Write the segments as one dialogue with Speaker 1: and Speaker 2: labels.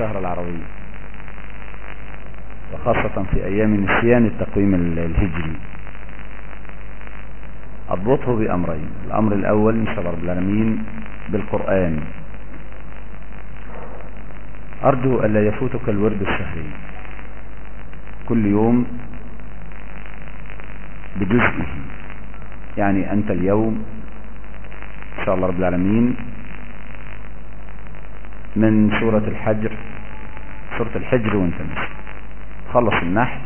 Speaker 1: الشهر العربي. وخاصة في أيام نسيان التقويم الهجري. أضبطه بأمرين. الأمر الأول إن شاء الله رب العالمين بالقرآن. أرجو ألا يفوتك الورد الشهري. كل يوم بجزئه. يعني أنت اليوم إن شاء الله رب العالمين من سورة الحجر سورة الحجر وانت ماشي خلص النحل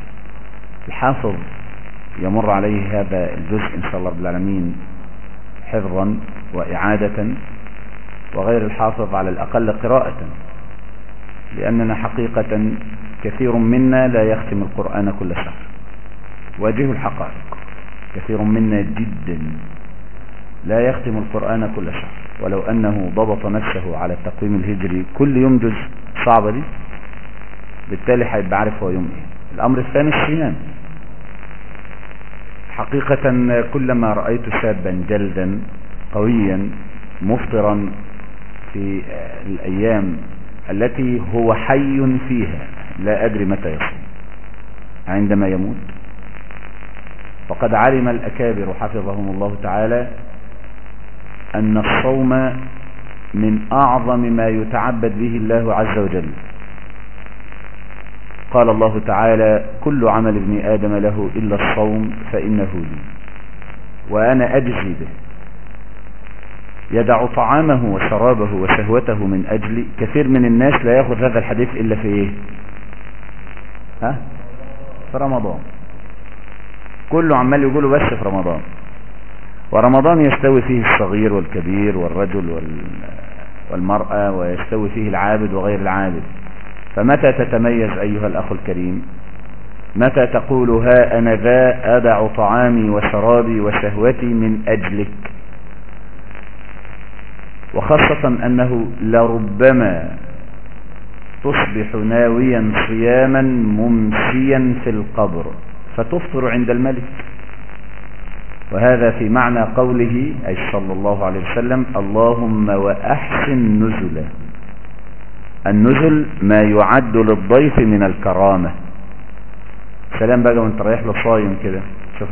Speaker 1: الحافظ يمر عليه هذا الجزء إن شاء الله رب العالمين حفظا وإعادة وغير الحافظ على الأقل قراءة لأننا حقيقة كثير منا لا يختم القرآن كل شهر واجه الحقائق. كثير منا جدا لا يختم القرآن كل شهر ولو أنه ضبط نفسه على التقويم الهجري كل يوم جزء صعبة دي. بالتالي هيبقى عارف هو يوم إيه. الأمر الثاني الصيام. حقيقة كلما رأيت شابا جلدا قويا مفطرا في الأيام التي هو حي فيها لا أدري متى يصوم. عندما يموت. وقد علم الأكابر حفظهم الله تعالى أن الصوم من أعظم ما يتعبد به الله عز وجل. قال الله تعالى كل عمل ابن آدم له إلا الصوم فإنه لي. وأنا أجزي به. يدع طعامه وشرابه وشهوته من أجل كثير من الناس لا يأخذ هذا الحديث إلا في إيه؟ ها؟ في رمضان. كله عمال يقوله بس في رمضان. ورمضان يستوي فيه الصغير والكبير والرجل والمرأة ويستوي فيه العابد وغير العابد. فمتى تتميز أيها الأخ الكريم؟ متى تقول ها أنا ذا أدع طعامي وشرابي وشهوتي من أجلك؟ وخاصة أنه لربما تصبح ناويا صياما ممسيا في القبر فتفطر عند الملك. وهذا في معنى قوله أي صلى الله عليه وسلم اللهم وأحسن نزلا. النزل ما يعد للضيف من الكرامة. سلام بقى وانت رايح له صايم كده. شوف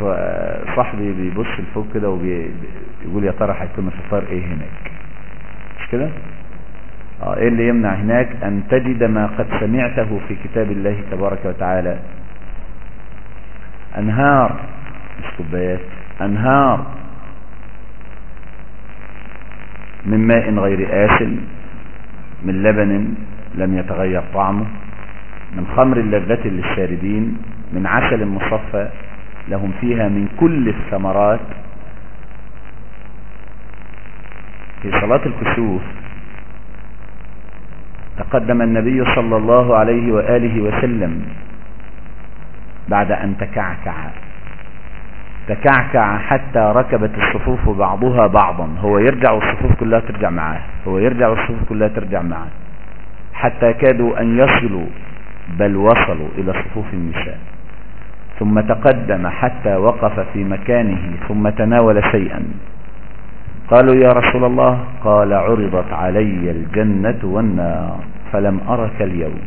Speaker 1: صاحبي بيبص لفوق كده وبيقول يا ترى هيكون الفطار إيه هناك؟ مش كده؟ آه إيه اللي يمنع هناك أن تجد ما قد سمعته في كتاب الله تبارك وتعالى؟ أنهار مش كوبايات أنهار من ماء غير آسن. من لبن لم يتغير طعمه من خمر لذة للشاربين من عسل مصفى لهم فيها من كل الثمرات. في صلاة الكسوف تقدم النبي صلى الله عليه وآله وسلم بعد أن تكعكع. تكعكع حتى ركبت الصفوف بعضها بعضا. هو يرجع والصفوف كلها ترجع معاه. هو يرجع والصفوف كلها ترجع معاه. حتى كادوا أن يصلوا بل وصلوا إلى صفوف النساء. ثم تقدم حتى وقف في مكانه ثم تناول شيئا. قالوا يا رسول الله قال عرضت علي الجنة والنار فلم أرك اليوم.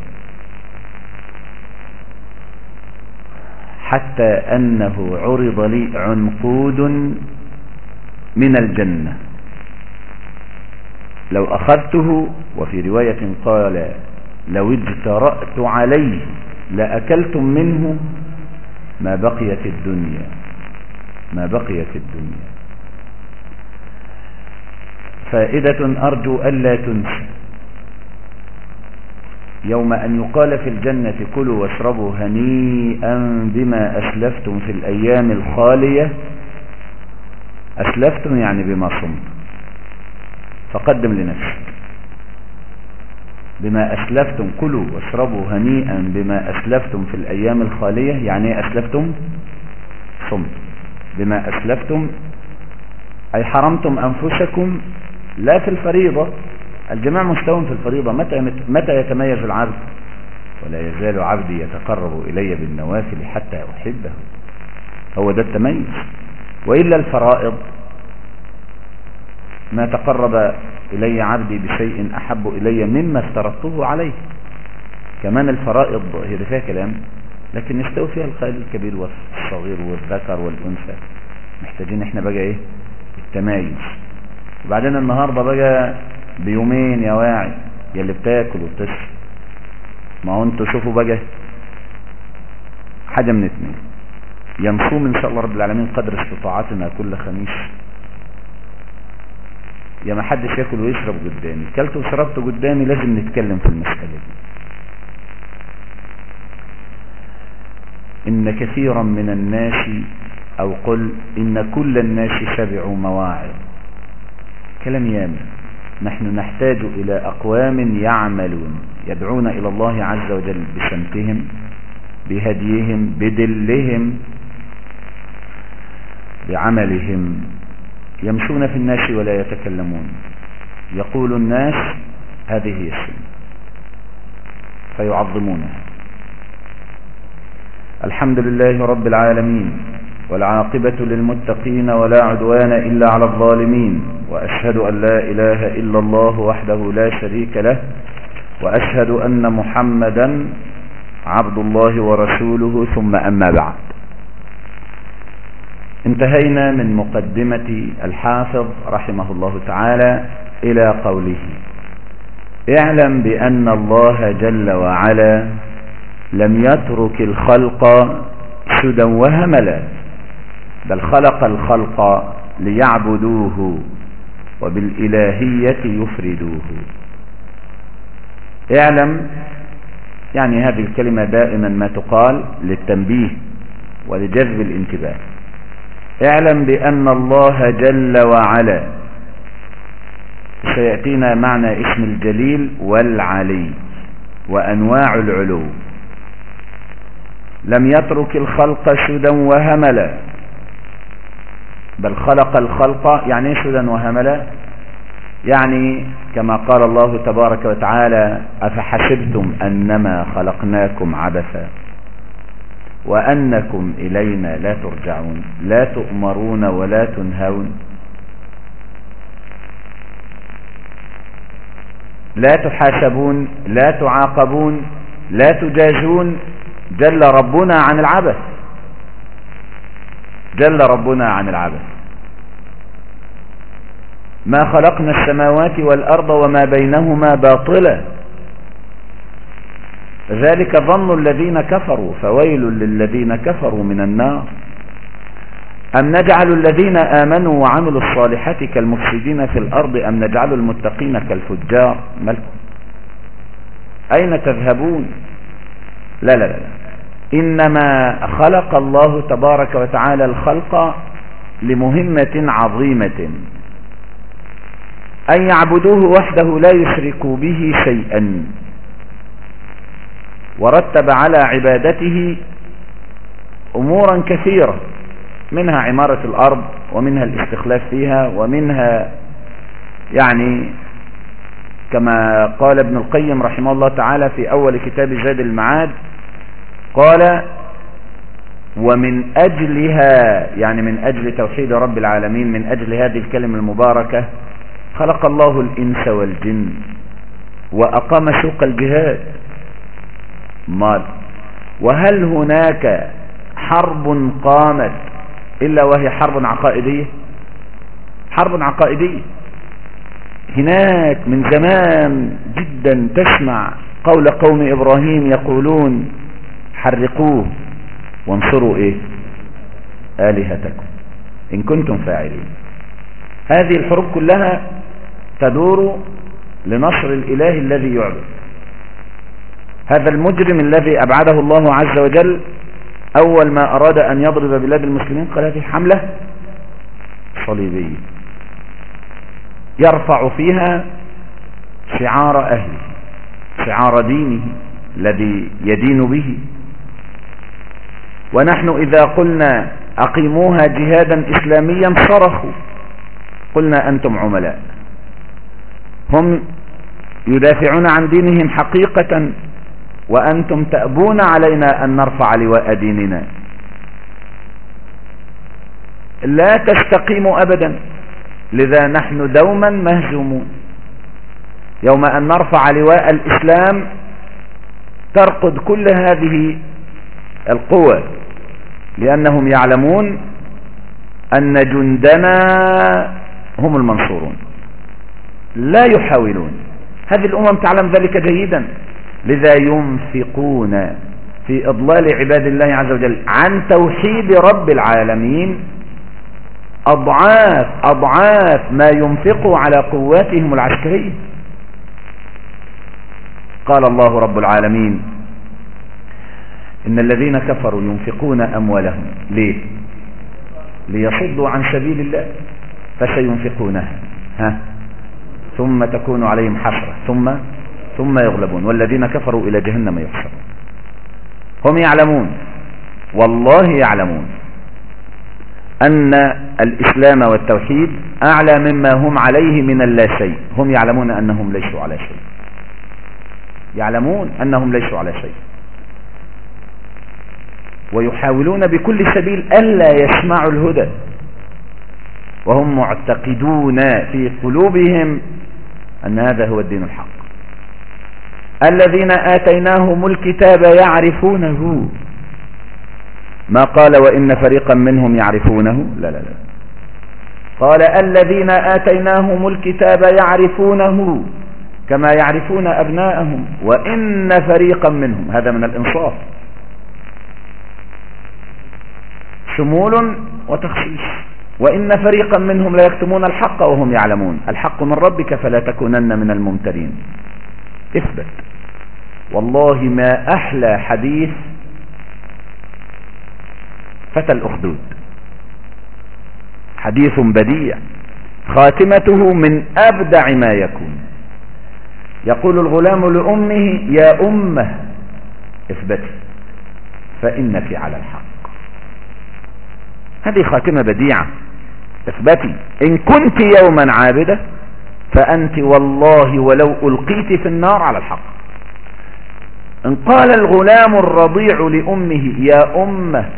Speaker 1: حتى أنه عرض لي عنقود من الجنة. لو أخذته وفي رواية قال لو اجترأت عليه لأكلتم منه ما بقيت الدنيا. ما بقيت الدنيا. فائدة أرجو ألا تنسى. يوم أن يقال في الجنة كلوا واشربوا هنيئا بما أسلفتم في الأيام الخالية. أسلفتم يعني بما صمت. فقدم لنفسك. بما أسلفتم كلوا واشربوا هنيئا بما أسلفتم في الأيام الخالية. يعني أسلفتم صمت. بما أسلفتم أي حرمتم أنفسكم لا في الفريضة الجميع مستوى في الفريضة متى, متى يتميز العبد؟ ولا يزال عبدي يتقرب إلي بالنوافل حتى أحبه. هو ده التميز. وإلا الفرائض ما تقرب إلي عبدي بشيء أحب إلي مما افترضته عليه. كمان الفرائض هي فيها كلام لكن يستوي فيها القائل الكبير والصغير والذكر والأنثى. محتاجين إحنا بقى إيه؟ التمايز وبعدين النهاردة بقى بيومين يا واعي يا اللي بتاكل وبتشرب. ما هو أنتوا شوفوا بقى حاجة من اتنين. ينصوم إن شاء الله رب العالمين قدر استطاعتنا كل خميس. يا ما حدش ياكل ويشرب قدامي. كلت وشربت قدامي لازم نتكلم في المسألة دي. إن كثيرا من الناس أو قل إن كل الناس شبعوا مواعظ. كلام ياما. نحن نحتاج إلى أقوام يعملون يدعون إلى الله عز وجل بسمتهم بهديهم بدلهم بعملهم. يمشون في الناس ولا يتكلمون. يقول الناس هذه هي السنة. فيعظمونها. الحمد لله رب العالمين. والعاقبة للمتقين ولا عدوان إلا على الظالمين وأشهد أن لا إله إلا الله وحده لا شريك له وأشهد أن محمدا عبد الله ورسوله ثم أما بعد. انتهينا من مقدمة الحافظ رحمه الله تعالى إلى قوله اعلم بأن الله جل وعلا لم يترك الخلق سدى وهملا. بل خلق الخلق ليعبدوه وبالإلهية يفردوه. اعلم يعني هذه الكلمة دائما ما تقال للتنبيه ولجذب الانتباه. اعلم بأن الله جل وعلا سيأتينا معنى اسم الجليل والعلي وأنواع العلو. لم يترك الخلق سدى وهملا بل خلق الخلق يعني سدى وهملا؟ يعني كما قال الله تبارك وتعالى أفحسبتم أنما خلقناكم عبثا وأنكم إلينا لا ترجعون لا تؤمرون ولا تنهون لا تحاسبون لا تعاقبون لا تجازون جل ربنا عن العبث جل ربنا عن العبث ما خلقنا السماوات والأرض وما بينهما باطلا. ذلك ظن الذين كفروا فويل للذين كفروا من النار. أم نجعل الذين آمنوا وعملوا الصالحات كالمفسدين في الأرض أم نجعل المتقين كالفجار؟ ملكم أين تذهبون؟ لا لا لا. إنما خلق الله تبارك وتعالى الخلق لمهمة عظيمة أن يعبدوه وحده لا يشركوا به شيئا ورتب على عبادته أمورا كثيرة منها عمارة الأرض ومنها الاستخلاف فيها ومنها يعني كما قال ابن القيم رحمه الله تعالى في أول كتاب زاد المعاد قال ومن أجلها يعني من أجل توحيد رب العالمين من أجل هذه الكلمة المباركة خلق الله الإنس والجن وأقام سوق الجهاد. مال. وهل هناك حرب قامت إلا وهي حرب عقائدية؟ حرب عقائدية. هناك من زمان جدا تسمع قول قوم إبراهيم يقولون حرقوه وانصروا إيه؟ آلهتكم. إن كنتم فاعلين. هذه الحروب كلها تدور لنصر الإله الذي يعبد. هذا المجرم الذي أبعده الله عز وجل أول ما أراد أن يضرب بلاد المسلمين قال هذه حملة صليبية يرفع فيها شعار أهله شعار دينه الذي يدين به. ونحن إذا قلنا أقيموها جهادا إسلاميا صرخوا. قلنا أنتم عملاء. هم يدافعون عن دينهم حقيقة وأنتم تأبون علينا أن نرفع لواء ديننا. لا تستقيموا أبدا. لذا نحن دوما مهزومون. يوم أن نرفع لواء الإسلام ترقد كل هذه القوى لأنهم يعلمون أن جندنا هم المنصورون. لا يحاولون. هذه الأمم تعلم ذلك جيدا. لذا ينفقون في إضلال عباد الله عز وجل عن توحيد رب العالمين. أضعاف أضعاف ما ينفقوا على قواتهم العسكرية. قال الله رب العالمين إن الذين كفروا ينفقون أموالهم. ليه؟ ليصدوا عن سبيل الله. فسينفقونها. ها؟ ثم تكون عليهم حسرة. ثم ثم يغلبون. والذين كفروا إلى جهنم يحشرون. هم يعلمون. والله يعلمون أن الإسلام والتوحيد أعلى مما هم عليه من اللا شيء. هم يعلمون أنهم ليسوا على شيء. يعلمون أنهم ليسوا على شيء. ويحاولون بكل سبيل ألا يسمعوا الهدى. وهم معتقدون في قلوبهم أن هذا هو الدين الحق. الذين آتيناهم الكتاب يعرفونه. ما قال وإن فريقا منهم يعرفونه؟ لا لا لا. قال الذين آتيناهم الكتاب يعرفونه كما يعرفون أبناءهم. وإن فريقا منهم هذا من الإنصاف. شمول وتخصيص وإن فريقا منهم لا يكتمون الحق وهم يعلمون. الحق من ربك فلا تكونن من الممترين. إثبت. والله ما أحلى حديث فتى الأخدود. حديث بديع. خاتمته من أبدع ما يكون. يقول الغلام لأمه يا أمة اثبتي فإنك على الحق. هذه خاتمة بديعة. اثبتي إن كنت يوما عابدة فأنت والله ولو ألقيت في النار على الحق. إن قال الغلام الرضيع لأمه يا أمة.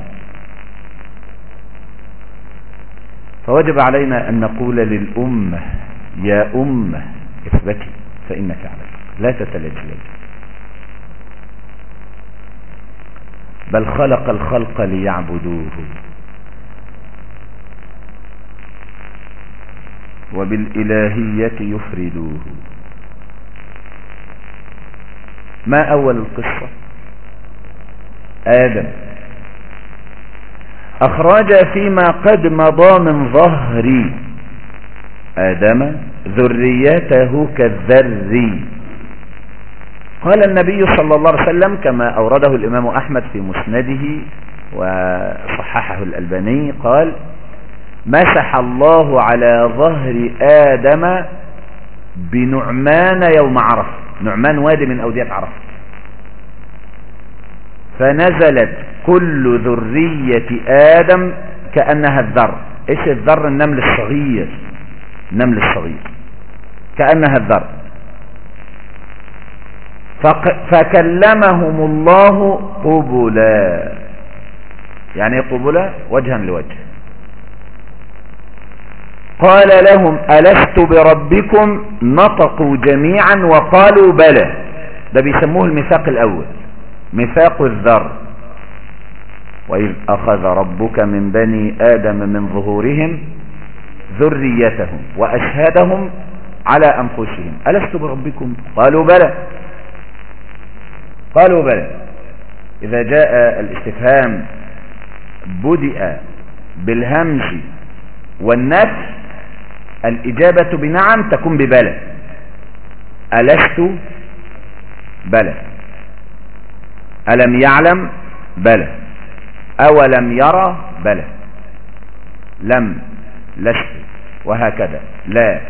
Speaker 1: فوجب علينا أن نقول للأمة يا أمة إثبتي فإنك على الحق. لا تتلجلج بل خلق الخلق ليعبدوه. وبالإلهية يفردوه. ما أول القصة؟ آدم. أخرج فيما قد مضى من ظهري. آدم ذريته كالذري. قال النبي صلى الله عليه وسلم كما أورده الإمام أحمد في مسنده وصححه الألباني قال مسح الله على ظهر آدم بنعمان يوم عرفة. نعمان وادي من أودية عرفة. فنزلت كل ذرية آدم كأنها الذر. إيش الذر؟ النمل الصغير. النمل الصغير. كأنها الذر. فكلمهم الله قبلا. يعني قبلا؟ وجها لوجه. قال لهم ألست بربكم نطقوا جميعا وقالوا بلى. ده بيسموه الميثاق الأول. ميثاق الذر. وإذ أخذ ربك من بني آدم من ظهورهم ذريتهم وأشهدهم على أنفسهم. ألست بربكم؟ قالوا بلى. قالوا بلى. إذا جاء الاستفهام بدأ بالهمز والنفس الإجابة بنعم تكون ببلى. ألست؟ بلى. ألم يعلم؟ بلى. أولم يرى بلى. لم لست. وهكذا. لا.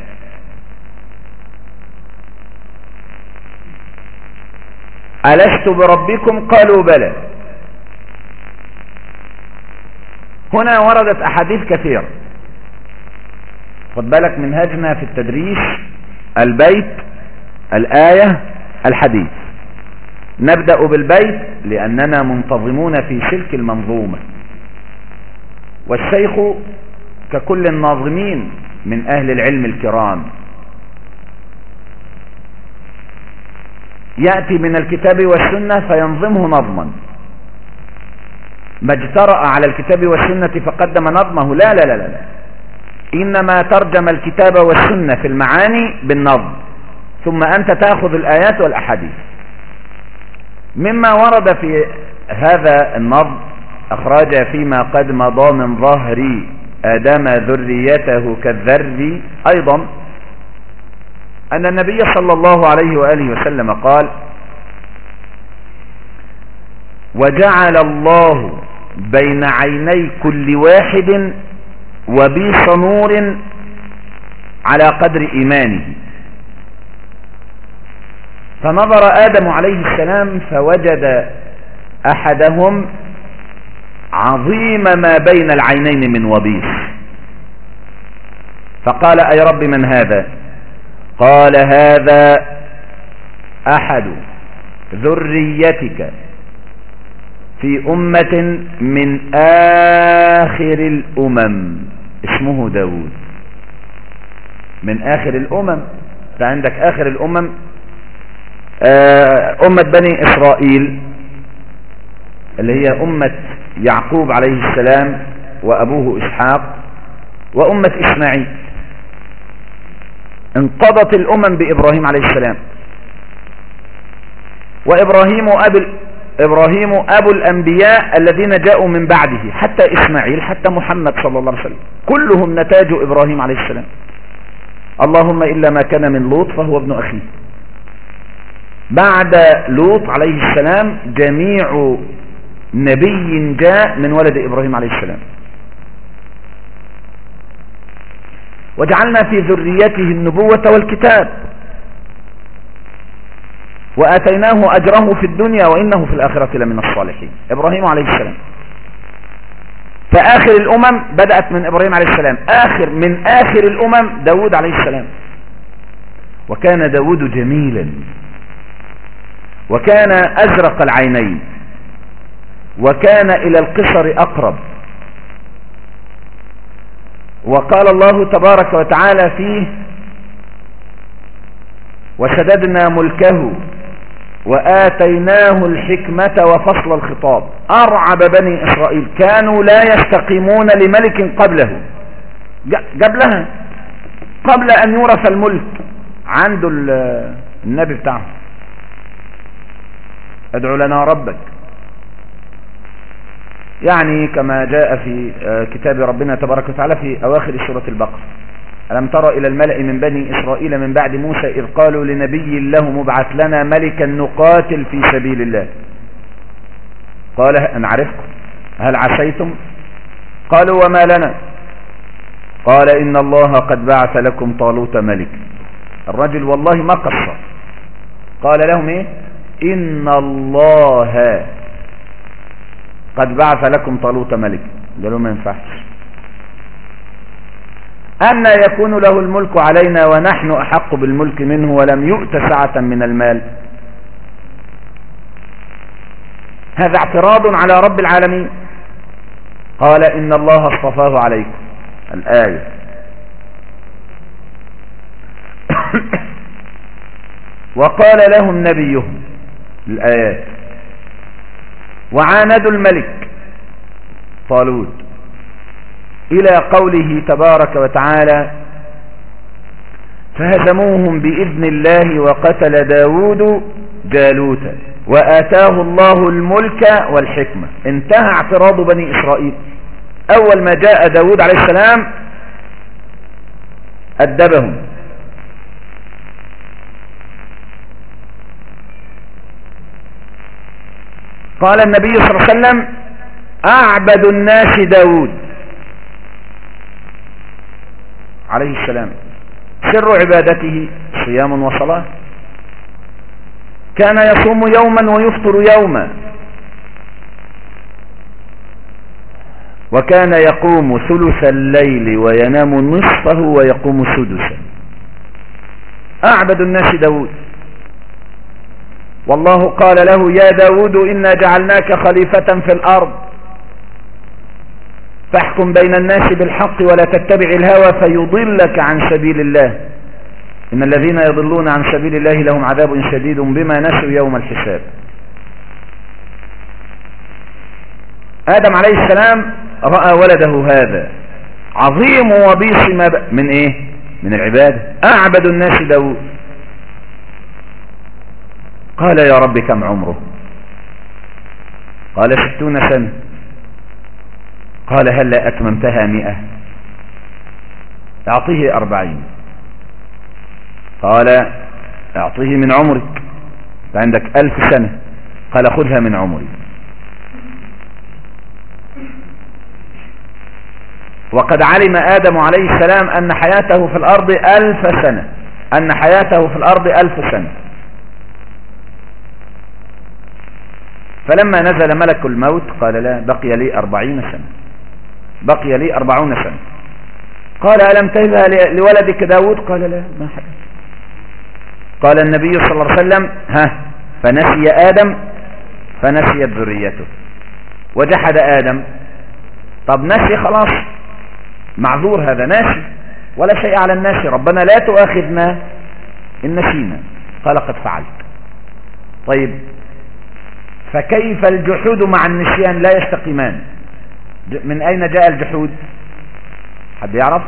Speaker 1: ألست بربكم؟ قالوا بلى. هنا وردت أحاديث كثيرة. خد بالك منهجنا في التدريس البيت الآية الحديث. نبدأ بالبيت لأننا منتظمون في سلك المنظومة. والشيخ ككل الناظمين من أهل العلم الكرام. يأتي من الكتاب والسنة فينظمه نظما. ما اجترأ على الكتاب والسنة فقدم نظمه. لا لا لا لا. إنما ترجم الكتاب والسنة في المعاني بالنظم. ثم أنت تأخذ الآيات والأحاديث. مما ورد في هذا النظم أخرج فيما قد مضى من ظهر آدم ذريته كالذر أيضا أن النبي صلى الله عليه وآله وسلم قال وجعل الله بين عيني كل واحد وبيص نور على قدر إيمانه. فنظر آدم عليه السلام فوجد أحدهم عظيم ما بين العينين من وبيص. فقال أي رب من هذا؟ قال هذا أحد ذريتك في أمة من آخر الأمم. اسمه داود من آخر الأمم فعندك آخر الأمم آه، أمة بني إسرائيل اللي هي أمة يعقوب عليه السلام وأبوه إسحاق وأمة إسماعيل. انقضت الأمم بإبراهيم عليه السلام. وإبراهيم أبو إبراهيم أبو الأنبياء الذين جاءوا من بعده حتى إسماعيل حتى محمد صلى الله عليه وسلم. كلهم نتاج إبراهيم عليه السلام. اللهم إلا ما كان من لوط فهو ابن أخيه. بعد لوط عليه السلام جميع نبي جاء من ولد إبراهيم عليه السلام. وجعلنا في ذريته النبوة والكتاب. وآتيناه أجره في الدنيا وإنه في الآخرة لمن الصالحين. إبراهيم عليه السلام. فآخر الأمم بدأت من إبراهيم عليه السلام. آخر من آخر الأمم داود عليه السلام. وكان داود جميلا. وكان أزرق العينين. وكان إلى القصر أقرب. وقال الله تبارك وتعالى فيه وشددنا ملكه وآتيناه الحكمة وفصل الخطاب. أرعب بني إسرائيل. كانوا لا يستقيمون لملك قبله. قبلها. قبل أن يورث الملك. عنده النبي بتاعه. أدعو لنا ربك. يعني كما جاء في آه، كتاب ربنا تبارك وتعالى في أواخر سورة البقرة. ألم تر إلى الملأ من بني إسرائيل من بعد موسى إذ قالوا لنبي له مبعث لنا ملكا نقاتل في سبيل الله. قال نعرفكم هل عسيتم؟ قالوا وما لنا. قال إن الله قد بعث لكم طالوت ملك. الرجل والله ما قصر قال لهم إيه؟ إن الله قد بعث لكم طالوت ملك. قالوا ما ينفعش. أن يكون له الملك علينا ونحن أحق بالملك منه ولم يؤت سعة من المال. هذا اعتراض على رب العالمين. قال إن الله اصطفاه عليكم. الآية. وقال لهم نبيهم. الآيات. وعاندوا الملك. طالوت. إلى قوله تبارك وتعالى فهزموهم بإذن الله وقتل داود جالوت وآتاه الله الملك والحكمة. انتهى اعتراض بني إسرائيل. أول ما جاء داود عليه السلام أدبهم. قال النبي صلى الله عليه وسلم أعبد الناس داود عليه السلام. سر عبادته صيام وصلاة. كان يصوم يوما ويفطر يوما. وكان يقوم ثلث الليل وينام نصفه ويقوم سدسا أعبد الناس داود. والله قال له يا داود إنا جعلناك خليفة في الأرض. فاحكم بين الناس بالحق ولا تتبع الهوى فيضلك عن سبيل الله. إن الذين يضلون عن سبيل الله لهم عذاب شديد بما نسوا يوم الحساب. آدم عليه السلام رأى ولده هذا. عظيم وبيص من إيه؟ من العبادة أعبد الناس داود قال يا رب كم عمره؟ قال ستون سنة. قال هل لا أتممتها مئة؟ أعطيه أربعين. قال أعطيه من عمرك. عندك ألف سنة. قال خذها من عمري. وقد علم آدم عليه السلام أن حياته في الأرض ألف سنة. أن حياته في الأرض ألف سنة. فلما نزل ملك الموت قال لا بقي لي أربعين سنة. بقي لي أربعون سنة. قال ألم تهبها لولدك داود؟ قال لا ما حدث قال النبي صلى الله عليه وسلم ها فنسي آدم فنسيت ذريته. وجحد آدم. طب نسي خلاص. معذور هذا ناسي. ولا شيء على الناس ربنا لا تؤاخذنا إن نسينا. قال قد فعلت. طيب فكيف الجحود مع النسيان لا يستقيمان؟ من أين جاء الجحود؟ حد يعرف؟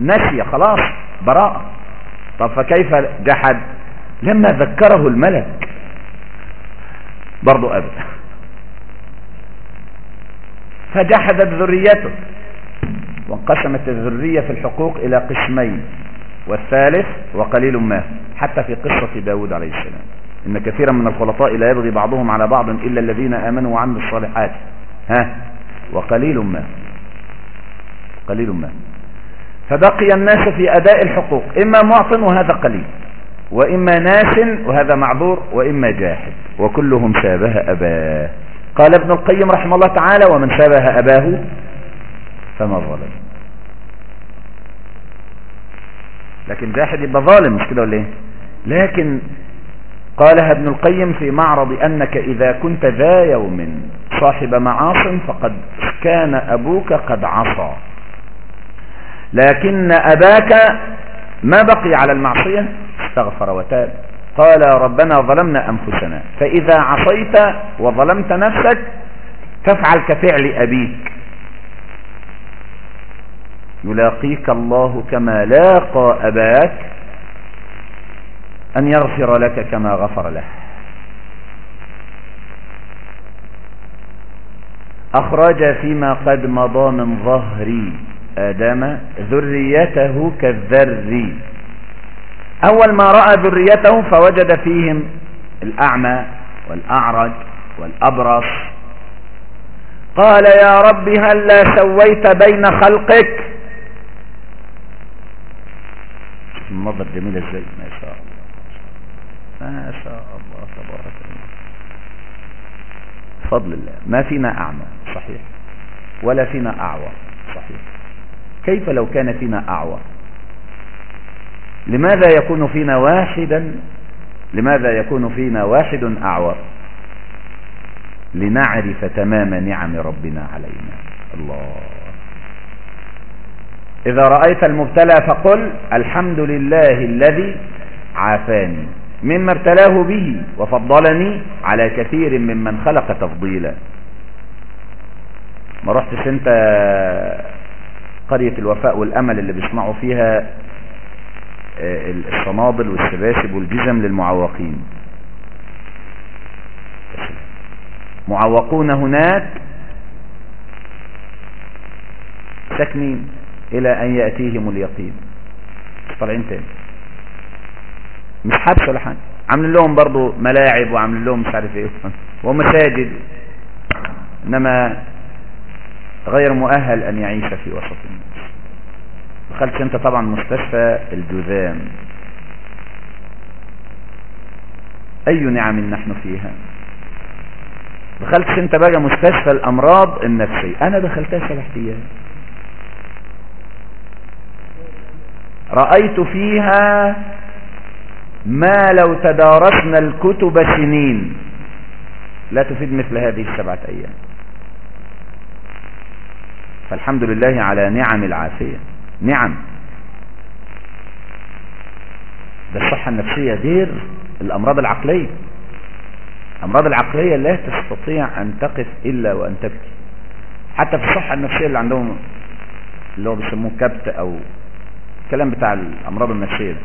Speaker 1: نسي خلاص براءة. طب فكيف جحد؟ لما ذكره الملك. برضو أبدا فجحدت ذريته وانقسمت الذرية في الحقوق إلى قسمين والثالث وقليل ما حتى في قصة داود عليه السلام. إن كثيرا من الخلطاء لا يبغي بعضهم على بعض إلا الذين آمنوا وعملوا الصالحات. ها؟ وقليل ما. قليل ما. فبقي الناس في أداء الحقوق. إما معط وهذا قليل. وإما ناس وهذا معذور. وإما جاحد. وكلهم شابه أباه. قال ابن القيم رحمه الله تعالى ومن شابه أباه فما ظلم لكن جاحد يبقى ظالم مش كده ولا إيه؟ لكن قالها ابن القيم في معرض أنك إذا كنت ذا يوم صاحب معاص فقد كان أبوك قد عصى. لكن أباك ما بقي على المعصية؟ استغفر وتاب. قال ربنا ظلمنا أنفسنا فإذا عصيت وظلمت نفسك فافعل كفعل أبيك. يلاقيك الله كما لاقى أباك أن يغفر لك كما غفر له. أخرج فيما قد مضى من ظهري آدم ذريته كالذر. أول ما رأى ذريته فوجد فيهم الأعمى والأعرج والأبرص. قال يا رب هل لا سويت بين خلقك؟ المنظر جميل إزاي؟ ما شاء الله ما شاء الله تبارك الله. فضل الله. ما فينا أعمى. صحيح. ولا فينا أعور صحيح. كيف لو كان فينا أعور لماذا يكون فينا واحدا؟ لماذا يكون فينا واحد أعور لنعرف تمام نعم ربنا علينا. الله. إذا رأيت المبتلى فقل الحمد لله الذي عافاني. مما ابتلاه به وفضلني على كثير ممن خلق تفضيلا. ما رحتش انت قرية الوفاء والأمل اللي بيصنعوا فيها الصنادل والسباسب والجزم للمعوقين. معوقون هناك ساكنين إلى أن يأتيهم اليقين. طالعين تاني. مش حبس ولا حاجة. عاملين لهم برضو ملاعب وعاملين لهم مش عارف إيه. ومساجد. إنما غير مؤهل أن يعيش في وسط الناس. دخلت أنت طبعا مستشفى الجذام. أي نعم نحن فيها؟ دخلت أنت بقى مستشفى الأمراض النفسية. أنا دخلتها سبع أيام رأيت فيها ما لو تدارسنا الكتب سنين لا تفيد مثل هذه السبعة أيام. فالحمد لله على نعم العافية. نعم. ده الصحة النفسية غير الأمراض العقلية. الأمراض العقلية لا تستطيع أن تقف إلا وأن تبكي. حتى في الصحة النفسية اللي عندهم اللي هو بيسموه كبت أو الكلام بتاع الأمراض النفسية ده.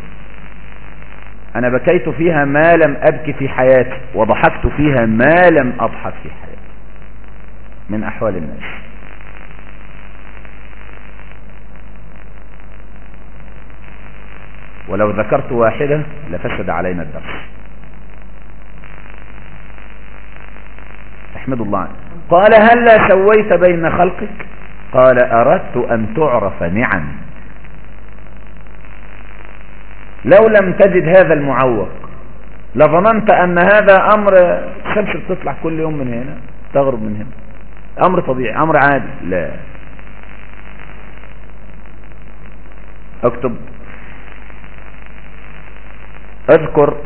Speaker 1: أنا بكيت فيها ما لم أبكي في حياتي وضحكت فيها ما لم أضحك في حياتي. من أحوال الناس. ولو ذكرت واحدة لفسد علينا الدرس. احمد الله عنه. قال هلا سويت بين خلقك؟ قال أردت أن تعرف نعم. لو لم تجد هذا المعوق لظننت أن هذا أمر الشمس بتطلع كل يوم من هنا تغرب من هنا. أمر طبيعي أمر عادي. لا. أكتب. أذكر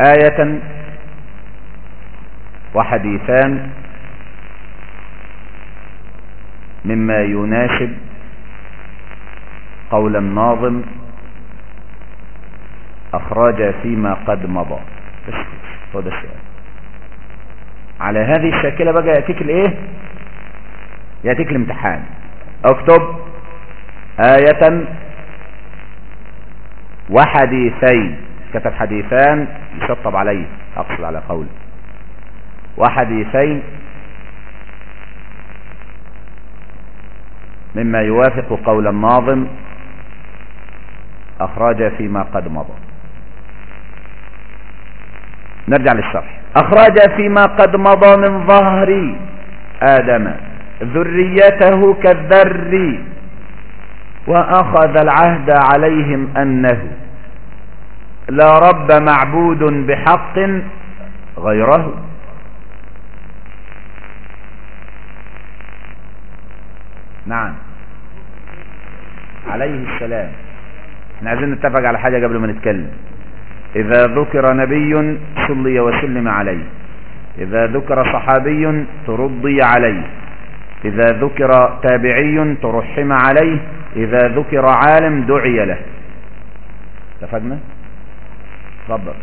Speaker 1: آية وحديثان مما يناسب قول الناظم أخرج فيما قد مضى. على هذه الشاكلة بقى يأتيك الإيه؟ يأتيك الامتحان. اكتب آية وحديثين. كتب حديثان يشطب عليه أقصد على قولي وحديثين مما يوافق قول الناظم أخرج فيما قد مضى. نرجع للشرح. أخرج فيما قد مضى من ظهر آدم ذريته كالذر وأخذ العهد عليهم أنه لا رب معبود بحق غيره. نعم. عليه السلام. إحنا عايزين نتفق على حاجة قبل ما نتكلم. إذا ذكر نبي صلي وسلم عليه. إذا ذكر صحابي ترضي عليه. إذا ذكر تابعي ترحم عليه. إذا ذكر عالم دعي له. اتفقنا؟ تفضل.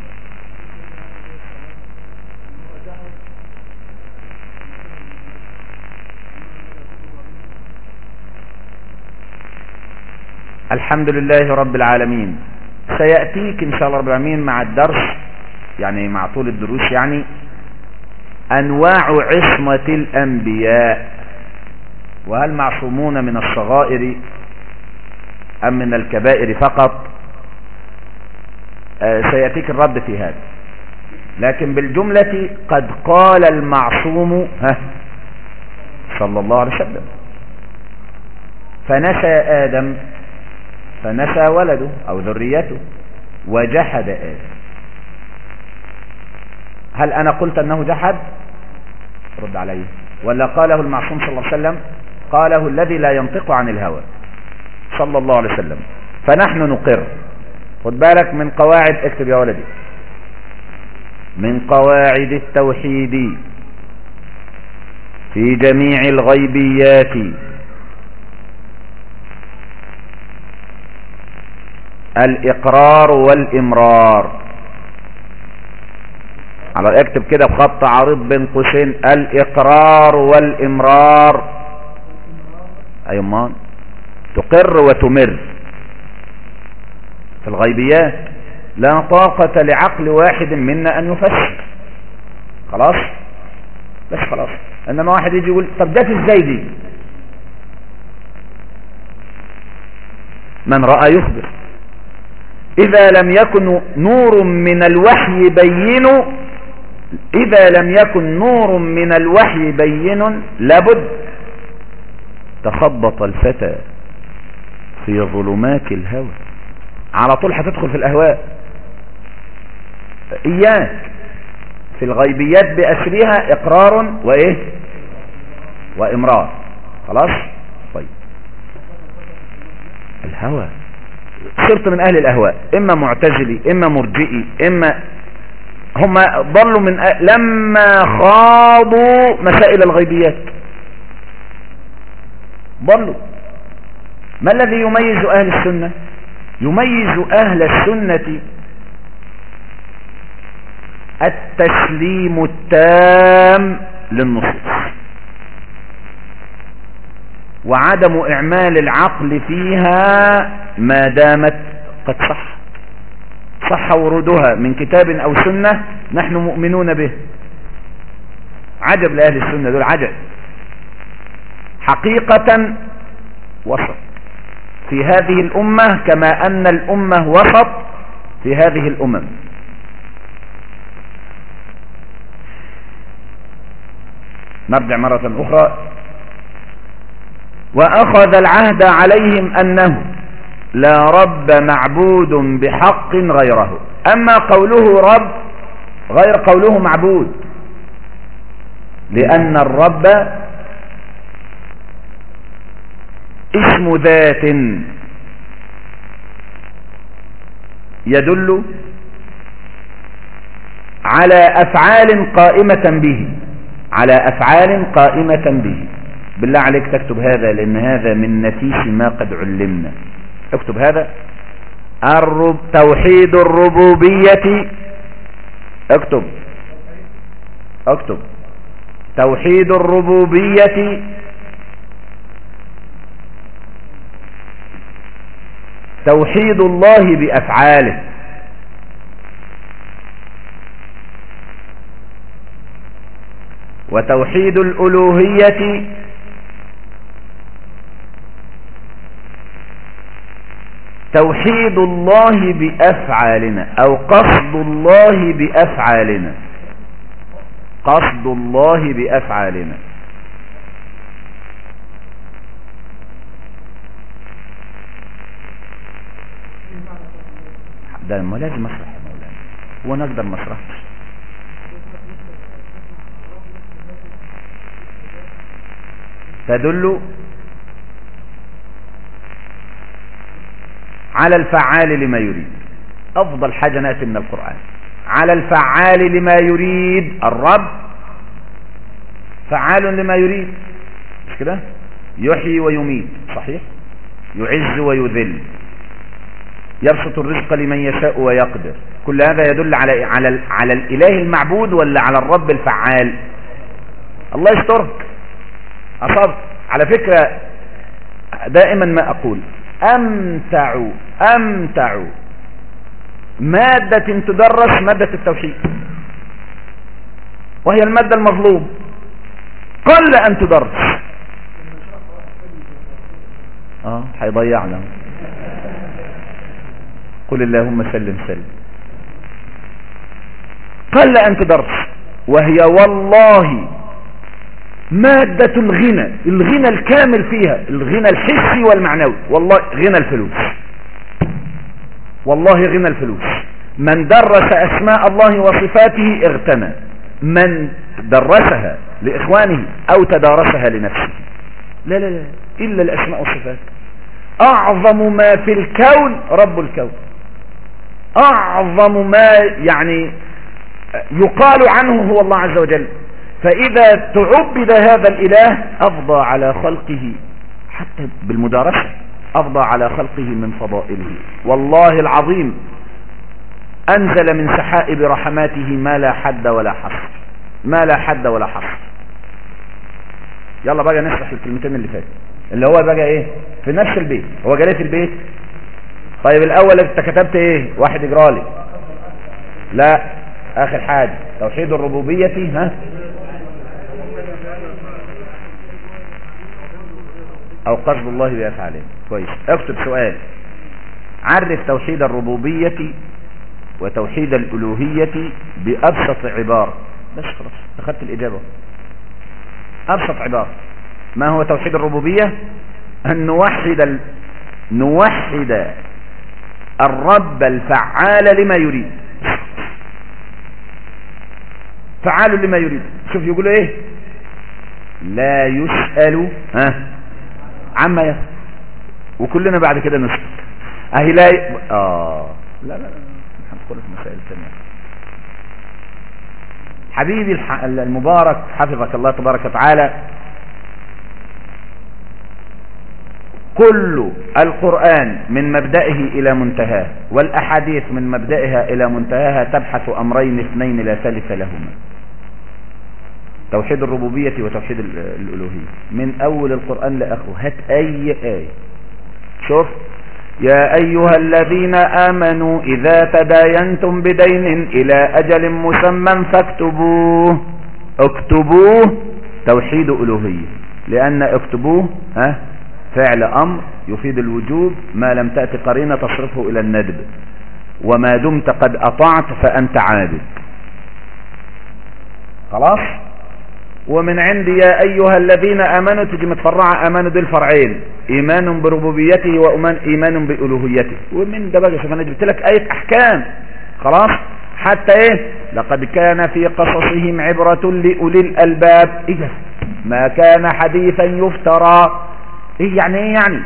Speaker 1: الحمد لله رب العالمين. سيأتيك إن شاء الله رب العالمين مع الدرس يعني مع طول الدروس يعني أنواع عصمة الأنبياء. وهل معصومون من الصغائر أم من الكبائر فقط؟ آه سيأتيك الرد في هذا. لكن بالجملة قد قال المعصوم ها صلى الله عليه وسلم. فنسى آدم فنسى ولده أو ذريته وجحد. آدم هل أنا قلت أنه جحد؟ رد علي. ولا قاله المعصوم صلى الله عليه وسلم قاله الذي لا ينطق عن الهوى صلى الله عليه وسلم. فنحن نقر. خد بالك من قواعد اكتب يا ولدي. من قواعد التوحيد في جميع الغيبيات. الإقرار والإمرار. على اكتب كده بخط عريض بين قوسين. الإقرار والإمرار. أي أمان تقر وتمر. في الغيبيات. لا طاقة لعقل واحد منا أن يفسر. خلاص؟ بس خلاص. إنما واحد يجي يقول طب جت إزاي دي؟ من رأى يخبر. إذا لم يكن نور من الوحي بين إذا لم يكن نور من الوحي بين لابد تخبط الفتى في ظلمات الهوى. على طول هتدخل في الأهواء. إياك في الغيبيات بأسرها إقرار وإيه؟ وإمرار. خلاص؟ طيب. الهوى. صرت من أهل الأهواء. إما معتزلي إما مرجئي إما هم ضلوا من أ... لما خاضوا مسائل الغيبيات. ضلوا. ما الذي يميز أهل السنة؟ يميز أهل السنة التسليم التام للنصوص. وعدم إعمال العقل فيها ما دامت قد صح. صح ورودها من كتاب أو سنة نحن مؤمنون به. عجب لأهل السنة دول عجب. حقيقة وسط. في هذه الأمة كما أن الأمة وسط في هذه الأمم. نرجع مرة أخرى. وأخذ العهد عليهم أنه لا رب معبود بحق غيره. أما قوله رب غير قوله معبود لأن الرب اسم ذات يدل على أفعال قائمة به على أفعال قائمة به. بالله عليك تكتب هذا لأن هذا من نفيس ما قد علمنا. اكتب هذا. الرب توحيد الربوبية. اكتب. اكتب. توحيد الربوبية. توحيد الله بأفعاله. وتوحيد الألوهية. توحيد الله بأفعالنا أو قصد الله بأفعالنا. قصد الله بأفعالنا. ده ما لازم مسرح يا مولانا. هو نقدر مسرح؟ تدل على الفعال لما يريد. أفضل حاجة نأتي من القرآن. على الفعال لما يريد. الرب فعال لما يريد. مش كده؟ يحيي ويميت. صحيح؟ يعز ويذل. يبسط الرزق لمن يشاء ويقدر. كل هذا يدل على على على الإله المعبود ولا على الرب الفعال؟ الله يسترك. أصبت. على فكرة دائما ما أقول. أمتع أمتع. مادة تدرس مادة التوحيد. وهي المادة المظلوم. قل أن تدرس. آه هيضيعنا قل اللهم سلم سلم. قل أن تدرس. وهي والله مادة الغنى الغنى الكامل فيها الغنى الحسي والمعنوي. والله غنى الفلوس. والله غنى الفلوس. من درس أسماء الله وصفاته اغتنى. من درسها لإخوانه أو تدارسها لنفسه. لا لا لا إلا الأسماء والصفات. أعظم ما في الكون رب الكون. أعظم ما يعني يقال عنه هو الله عز وجل. فإذا تعبد هذا الإله أفضى على خلقه حتى بالمدارسة. أفضى على خلقه من فضائله. والله العظيم أنزل من سحائب رحماته ما لا حد ولا حصر. ما لا حد ولا حصر. يلا بقى نشرح الكلمتين اللي فاتوا. اللي هو بقى إيه؟ في نفس البيت. هو جالي في البيت؟ طيب الأول أنت كتبت إيه؟ واحد إجرالي. لا. آخر حاجة. توحيد الربوبية ها؟ أو قصد الله بأفعاله. كويس. اكتب سؤال. عرف توحيد الربوبية وتوحيد الألوهية بأبسط عبارة. بس خلاص أخذت الإجابة. أبسط عبارة. ما هو توحيد الربوبية؟ أن نوحد ال... نوحد الرب الفعال لما يريد. فعال لما يريد. شوف يقولوا إيه؟ لا يسأل ها؟ عما يسأل. وكلنا بعد كده نسأل أهي لا. آه. لا لا هندخل في مسائل ثانية حبيبي. المبارك حفظك الله تبارك وتعالى. كل القرآن من مبدئه إلى منتهاه والأحاديث من مبدئها إلى منتهاها تبحث أمرين اثنين لا ثالث لهما. توحيد الربوبية وتوحيد الألوهية. من أول القرآن لآخره. هات أي آية. شوف. يا أيها الذين آمنوا إذا تداينتم بدين إلى أجل مسمى فاكتبوه. اكتبوه توحيد ألوهية. لأن اكتبوه ها فعل أمر يفيد الوجوب. ما لم تأتي قرينة تصرفه إلى الندب. وما دمت قد أطعت فأنت عابد. خلاص؟ ومن عند يا أيها الذين أمنوا تجي متفرعة أمانوا دي الفرعين. إيمان بربوبيته وإيمان بألوهيته. ومن ده بقى شوف أنا جبت لك آية أحكام. خلاص؟ حتى إيه؟ لقد كان في قصصهم عبرة لأولي الألباب. إذا ما كان حديثا يفترى. إيه يعني إيه يعني؟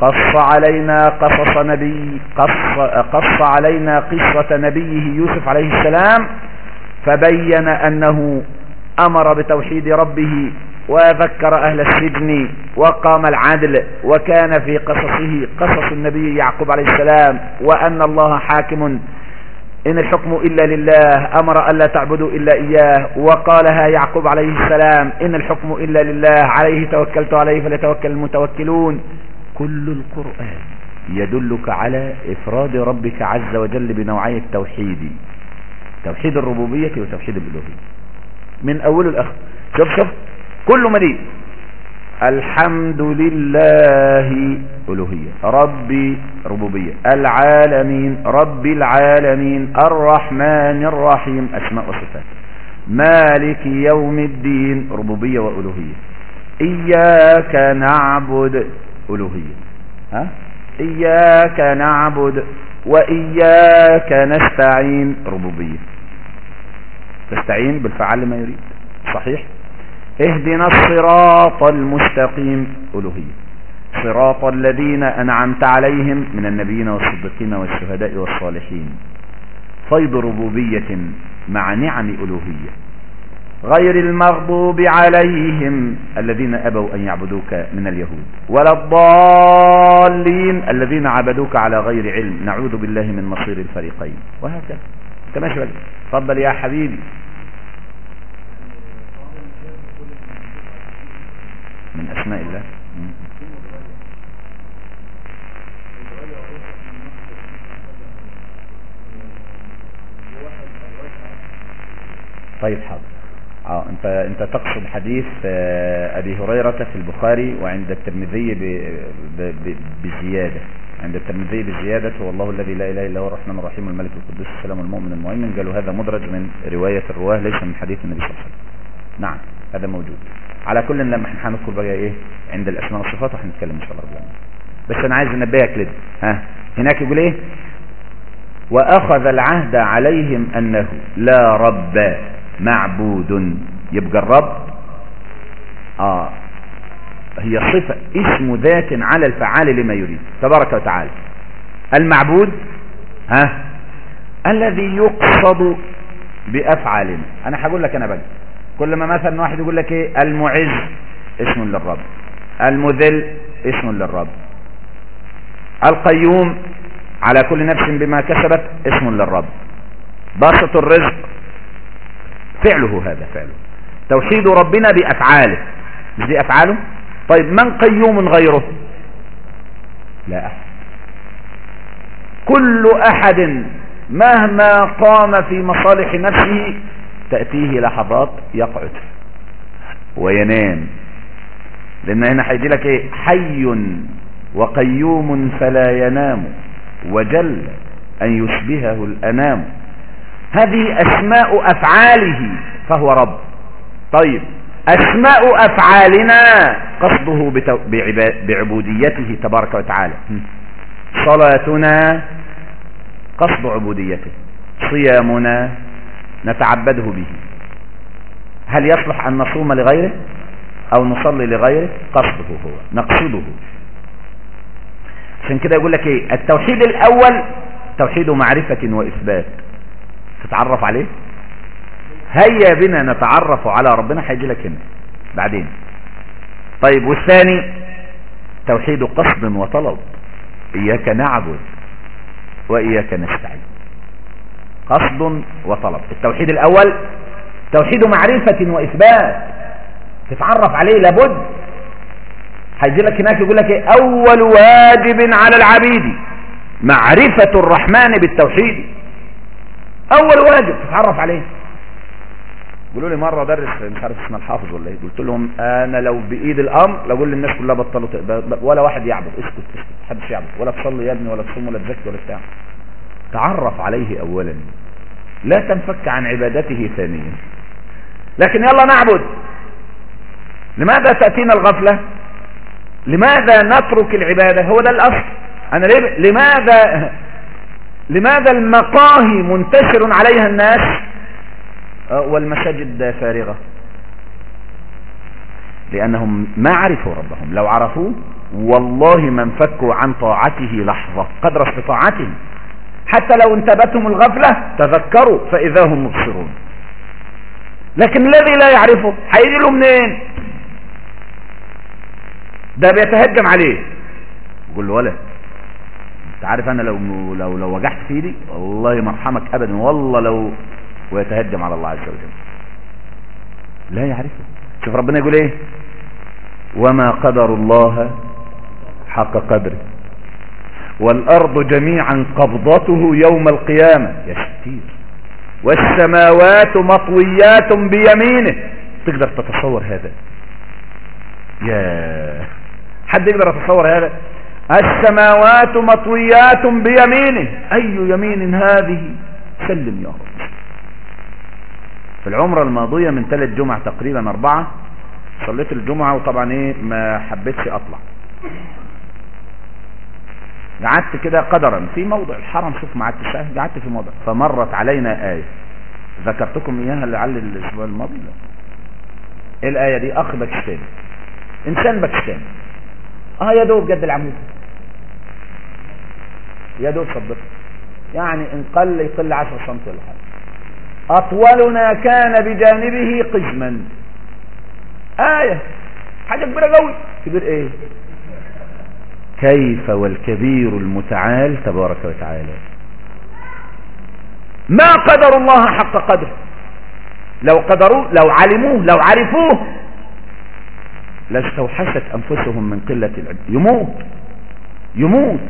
Speaker 1: قص علينا قصص نبي قص, قص علينا قصة نبيه يوسف عليه السلام فبين أنه أمر بتوحيد ربه وذكر أهل السجن وقام العدل وكان في قصصه قصص النبي يعقوب عليه السلام وأن الله حاكم. إن الحكم إلا لله أمر ألا تعبدوا إلا إياه. وقالها يعقوب عليه السلام إن الحكم إلا لله عليه توكلت عليه فليتوكل المتوكلون. كل القرآن يدلك على إفراد ربك عز وجل بنوعي التوحيد توحيد الربوبية وتوحيد الألوهية. من أول الأخر. شوف شوف. كل مليء. الحمد لله ألوهية. ربي ربوبية. العالمين رب العالمين. الرحمن الرحيم. أسماء وصفات. مالك يوم الدين. ربوبية وألوهية. إياك نعبد. ألوهية. ها؟ إياك نعبد. وإياك نستعين. ربوبية. تستعين بالفعل لما يريد. صحيح؟ اهدنا الصراط المستقيم. ألوهية. صراط الذين أنعمت عليهم من النبيين والصديقين والشهداء والصالحين. فيض ربوبية مع نعم ألوهية. غير المغضوب عليهم الذين أبوا أن يعبدوك من اليهود ولا الضالين الذين عبدوك على غير علم. نعوذ بالله من مصير الفريقين. وهكذا. تماشي بقى تفضل يا حبيبي. من أسماء الله. طيب حاضر. آه انت انت تقصد حديث آه أبي هريرة في البخاري وعند الترمذي بزيادة. عند الترمذي بزيادة والله الذي لا إله إلا هو الرحمن الرحيم الملك القدوس السلام المؤمن المؤمن قالوا هذا مدرج من رواية الرواة ليس من حديث النبي صلى الله عليه وسلم. نعم هذا موجود. على كل لما إحنا هندخل بقى إيه؟ عند الأسماء والصفات وهنتكلم إن شاء الله رب بس أنا عايز انبهك لده ها؟ هناك يقول إيه؟ وأخذ العهد عليهم أنه لا رب معبود. يبقى الرب؟ آه. هي صفة اسم ذات على الفعال لما يريد. تبارك وتعالى. المعبود؟ ها؟ الذي يقصد بافعالنا أنا هقول لك أنا بقى. كل ما مثلا واحد يقول لك إيه؟ المعز اسم للرب. المذل اسم للرب. القيوم على كل نفس بما كسبت اسم للرب. باسط الرزق فعله هذا فعله. توحيد ربنا بأفعاله. مش دي أفعاله؟ طيب من قيوم غيره؟ لا أحد. كل أحد مهما قام في مصالح نفسه تأتيه لحظات يقعد وينام. لأن هنا هيجي لك إيه؟ حي وقيوم فلا ينام وجل أن يشبهه الأنام. هذه أسماء أفعاله فهو رب. طيب أسماء أفعالنا قصده بعبوديته تبارك وتعالى. صلاتنا قصد عبوديته. صيامنا نتعبده به. هل يصلح أن نصوم لغيره؟ أو نصلي لغيره؟ قصده هو نقصده. عشان كده يقول لك إيه؟ التوحيد الأول توحيد معرفة وإثبات. تتعرف عليه؟ هيا بنا نتعرف على ربنا هيجي لك هنا بعدين. طيب والثاني توحيد قصد وطلب. إياك نعبد وإياك نستعين. قصد وطلب. التوحيد الأول توحيد معرفة وإثبات. تتعرف عليه لابد. هيجي لك هناك يقول لك إيه أول واجب على العبيد معرفة الرحمن بالتوحيد. أول واجب تتعرف عليه. قالوا لي مرة درس مش عارف اسمه الحافظ ولا إيه. قلت لهم أنا لو بإيد الأمر لو أقول للناس كلها بطلوا ولا واحد يعبد. اسكت اسكت محدش يعبد. ولا تصلي يا ابني ولا تصوم ولا تزكي ولا بتاع. تعرف عليه اولا. لا تنفك عن عبادته ثانيا. لكن يلا نعبد. لماذا تأتينا الغفلة؟ لماذا نترك العبادة؟ هو ده الأصل. أنا ليه لماذا لماذا المقاهي منتشر عليها الناس؟ والمساجد فارغة. لأنهم ما عرفوا ربهم. لو عرفوه والله ما انفكوا عن طاعته لحظة. قدر استطاعتهم. حتى لو انتبتهم الغفلة تذكروا فإذا هم مبصرون. لكن الذي لا يعرفه هيجي له منين؟ ده بيتهجم عليه. يقول له ولا انت عارف أنا لو لو لو وجعت في إيدي والله ما أرحمك ابدا والله لو ويتهجم على الله عز وجل. لا يعرفه. شوف ربنا يقول إيه؟ وما قدر الله حق قدره. والأرض جميعا قبضته يوم القيامة. يا ستير والسماوات مطويات بيمينه. تقدر تتصور هذا؟ يا حد يقدر يتصور هذا؟ السماوات مطويات بيمينه. أي يمين هذه؟ سلم يا رب. في العمرة الماضية من ثلاث جمع تقريبا أربعة صليت الجمعة وطبعا إيه ما حبيتش أطلع. قعدت كده قدرا. في موضع الحرم شوف ما قعدتش قعدت في موضع. فمرت علينا آية. ذكرتكم إياها لعل الأسبوع الماضي؟ لا. إيه الآية دي؟ أخ باكستاني. إنسان باكستاني. آه يا دوب جد العمود. يا دوب صدق. يعني إن قل يقل 10 سم ولا حاجة. أطولنا كان بجانبه قزما. آية. حاجة كبيرة قوي. كبير إيه؟ كيف والكبير المتعال تبارك وتعالى. ما قدر الله حق قدره. لو قدروا لو علموه لو عرفوه لاستوحشت أنفسهم من قلة العلم. يموت. يموت.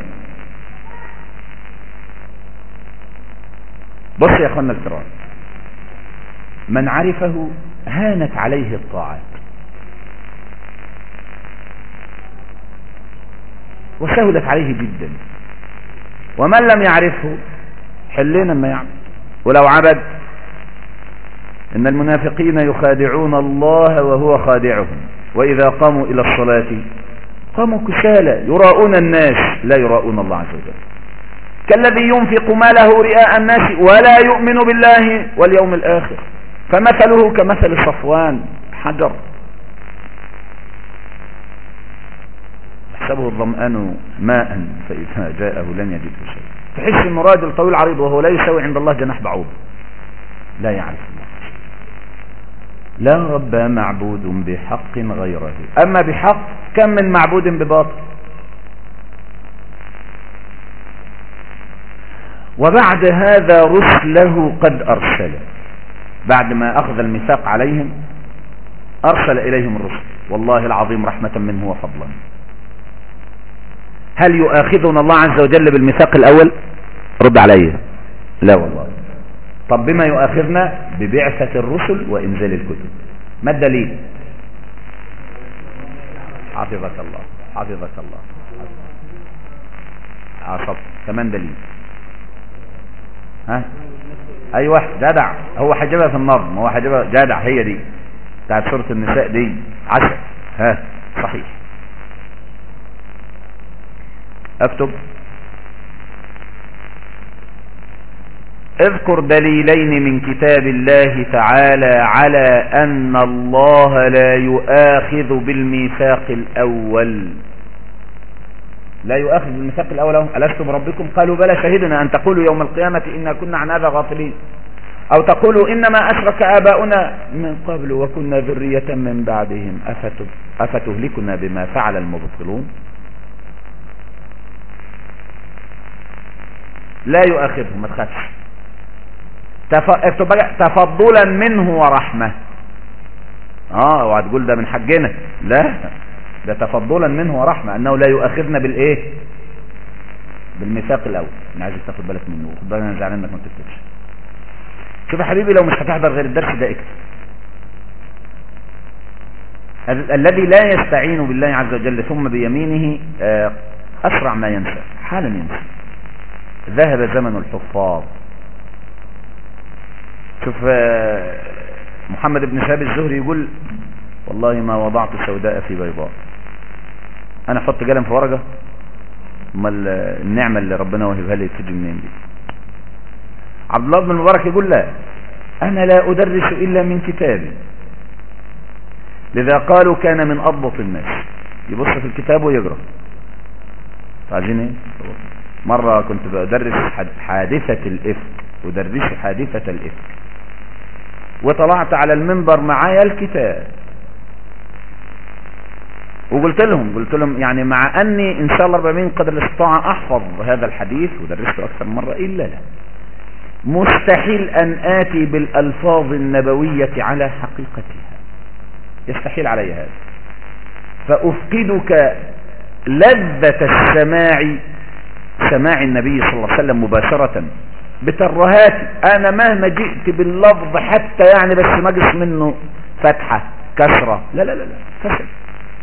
Speaker 1: بص يا أخوانا الكرام من عرفه هانت عليه الطاعات. وسهلت عليه جدا. ومن لم يعرفه حلينا ما يعمل ولو عبد إن المنافقين يخادعون الله وهو خادعهم. وإذا قاموا إلى الصلاة قاموا كسالى يراؤون الناس لا يراؤون الله عز وجل. كالذي ينفق ماله رئاء الناس ولا يؤمن بالله واليوم الآخر. فمثله كمثل صفوان حجر. يحسبه الظمآن ماء فإذا جاءه لم يجده شيء تحس انه راجل طويل عريض وهو لا يساوي عند الله جناح بعوض. لا يعرف الله. لا رب معبود بحق غيره. أما بحق كم من معبود بباطل؟ وبعد هذا رسله قد أرسل. بعد ما أخذ الميثاق عليهم أرسل إليهم الرسل. والله العظيم رحمة منه وفضلا. هل يؤاخذنا الله عز وجل بالميثاق الأول؟ رد علي. لا والله. طب بما يؤاخذنا ببعثة الرسل وإنزال الكتب. ما الدليل؟ حفظك الله. حفظك الله. عصب كمان دليل. ها؟ أيوه جدع. هو حجبها في النار. ما هو حجبها. جدع. هي دي. بتاعت سورة النساء دي. عسل ها؟ صحيح. أكتب. اذكر دليلين من كتاب الله تعالى على أن الله لا يؤاخذ بالميثاق الأول. لا يؤاخذ بالميثاق الأول. اهو الست بربكم قالوا بلى شهدنا أن تقولوا يوم القيامة إنا كنا عن هذا غافلين. أو تقولوا إنما أشرك آباؤنا من قبل وكنا ذرية من بعدهم. أفتهلكنا بما فعل المبطلون؟ لا يؤاخذهم ما تخافش. تفضلا منه ورحمة. آه اوعى تقول ده من حجنا لا ده تفضلا منه ورحمة أنه لا يؤاخذنا بالإيه؟ بالميثاق الأول. أنا عايزك تاخد بالك منه خد بالك أنا زعلان إنك ما تكتبش شوف يا حبيبي لو مش هتحضر غير الدرس ده اكتب. الذي لا يستعين بالله عز وجل ثم بيمينه آه، أسرع ما ينسى حالا ينسى. ذهب زمن الحفاظ. شوف آه، محمد بن شهاب الزهري يقول والله ما وضعت سوداء في بيضاء. أنا أحط قلم في ورقة امال النعمة اللي ربنا وهبها لي تجي منين دي؟ عبد الله بن المبارك يقول لا أنا لا أدرس إلا من كتابي. لذا قالوا كان من أضبط الناس. يبص في الكتاب ويقرأ. عايزين إيه؟ مرة كنت بدرس حادثة الإفك أدرس حادثة الإفك. وطلعت على المنبر معايا الكتاب. وقلت لهم قلت لهم يعني مع أني إن شاء الله 40 قدر الإستطاعة أحفظ هذا الحديث ودرسته أكثر من مرة إلا لا. مستحيل أن آتي بالألفاظ النبوية على حقيقتها. يستحيل علي هذا. فأفقدك لذة السماع سماع النبي صلى الله عليه وسلم مباشرة. بترهات أنا مهما جئت باللفظ حتى يعني بس نقص منه فتحة كسرة. لا لا لا لا فشل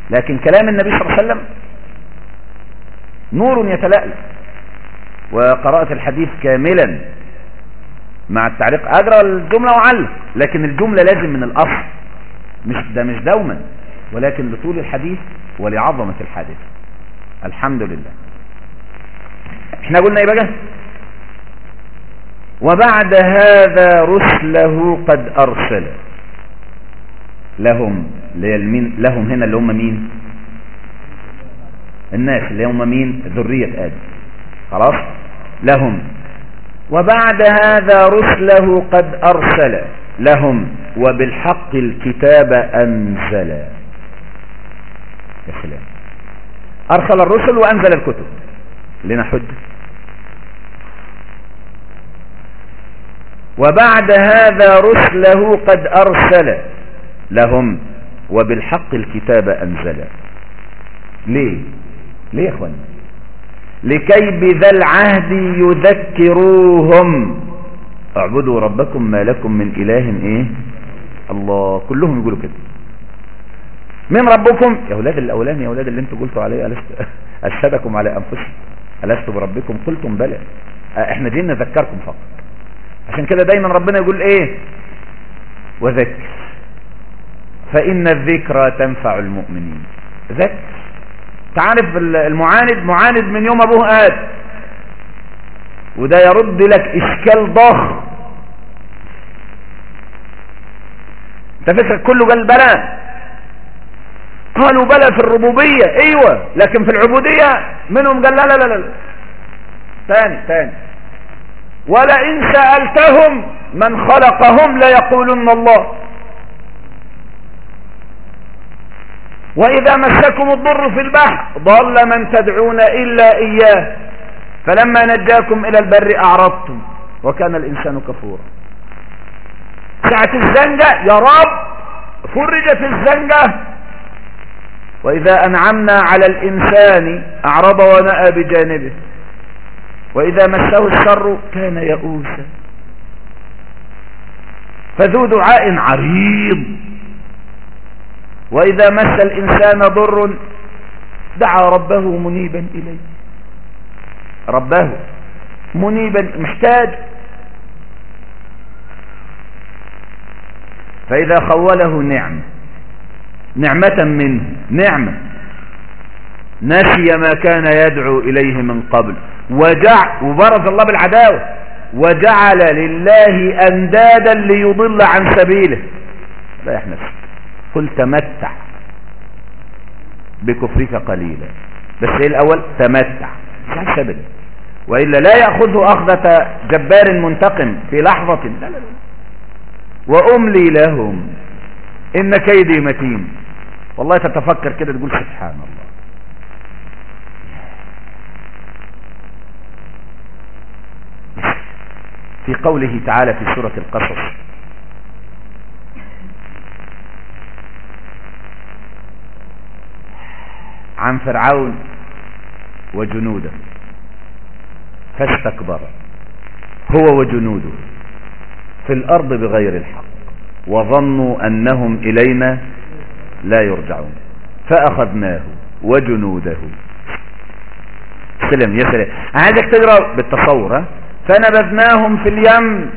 Speaker 1: لكن كلام النبي صلى الله عليه وسلم نور يتلألأ. وقرأت الحديث كاملا مع التعليق. أقرأ الجملة وعلق لكن الجملة لازم من الأصل. مش ده مش دوما ولكن لطول الحديث ولعظمة الحادث الحمد لله. إحنا قلنا إيه بقى؟ وبعد هذا رسله قد أرسل. لهم لهم هنا اللي هم مين؟ الناس اللي هم مين؟ ذرية آدم. خلاص؟ لهم. وبعد هذا رسله قد أرسل. لهم. وبالحق الكتاب أنزل. يا سلام. أرسل الرسل وأنزل الكتب. لنا حجة وبعد هذا رسله قد أرسل لهم وبالحق الكتاب أنزل. ليه؟ ليه يا اخوان لكي بذا العهد يذكروهم. اعبدوا ربكم ما لكم من إله إيه؟ الله. كلهم يقولوا كده. من ربكم؟ يا أولاد الاولاني يا أولاد اللي أنتوا قلتوا عليه ألست أشهدكم على أنفسكم ألست بربكم؟ قلتم بلى. إحنا دين نذكركم فقط. عشان كده دايما ربنا يقول إيه؟ وذكر. فإن الذكرى تنفع المؤمنين. ذكر. تعرف المعاند؟ معاند من يوم أبوه آد. وده يرد لك إشكال ضخم. أنت فكرك كله قال بلى؟ قالوا بلى في الربوبية. أيوه. لكن في العبودية منهم قال لا لا لا لا. ثاني ثاني. ولئن سألتهم من خلقهم ليقولن الله. وإذا مسكم الضر في البحر ضل من تدعون إلا إياه. فلما نجاكم إلى البر أعرضتم وكان الإنسان كفورا. ساعة الزنجة يا رب فرجت الزنجة وإذا أنعمنا على الإنسان أعرض ونأى بجانبه. وإذا مسه الشر كان يئوسا. فذو دعاء عريض وإذا مس الإنسان ضر دعا ربه منيبا إليه. ربه منيبا محتاج. فإذا خوله نعمة نعمة منه نعمة. نسي ما كان يدعو إليه من قبل. وجع وبرز الله بالعداوة وجعل لله أندادا ليضل عن سبيله. ريح نفسك قل تمتع بكفرك قليلا. بس إيه الأول؟ تمتع. مش سبيل وإلا لا يأخذه أخذة جبار منتقم في لحظة. لا لا لا. وأملي لهم إن كيدي متين. والله تتفكر كده تقول سبحان الله الله. في قوله تعالى في سورة القصص. عن فرعون وجنوده فاستكبر هو وجنوده في الأرض بغير الحق وظنوا أنهم إلينا لا يرجعون فأخذناه وجنوده. سلم يا سلام. عايزك تقرأ بالتصور ها؟ فنبذناهم في اليم.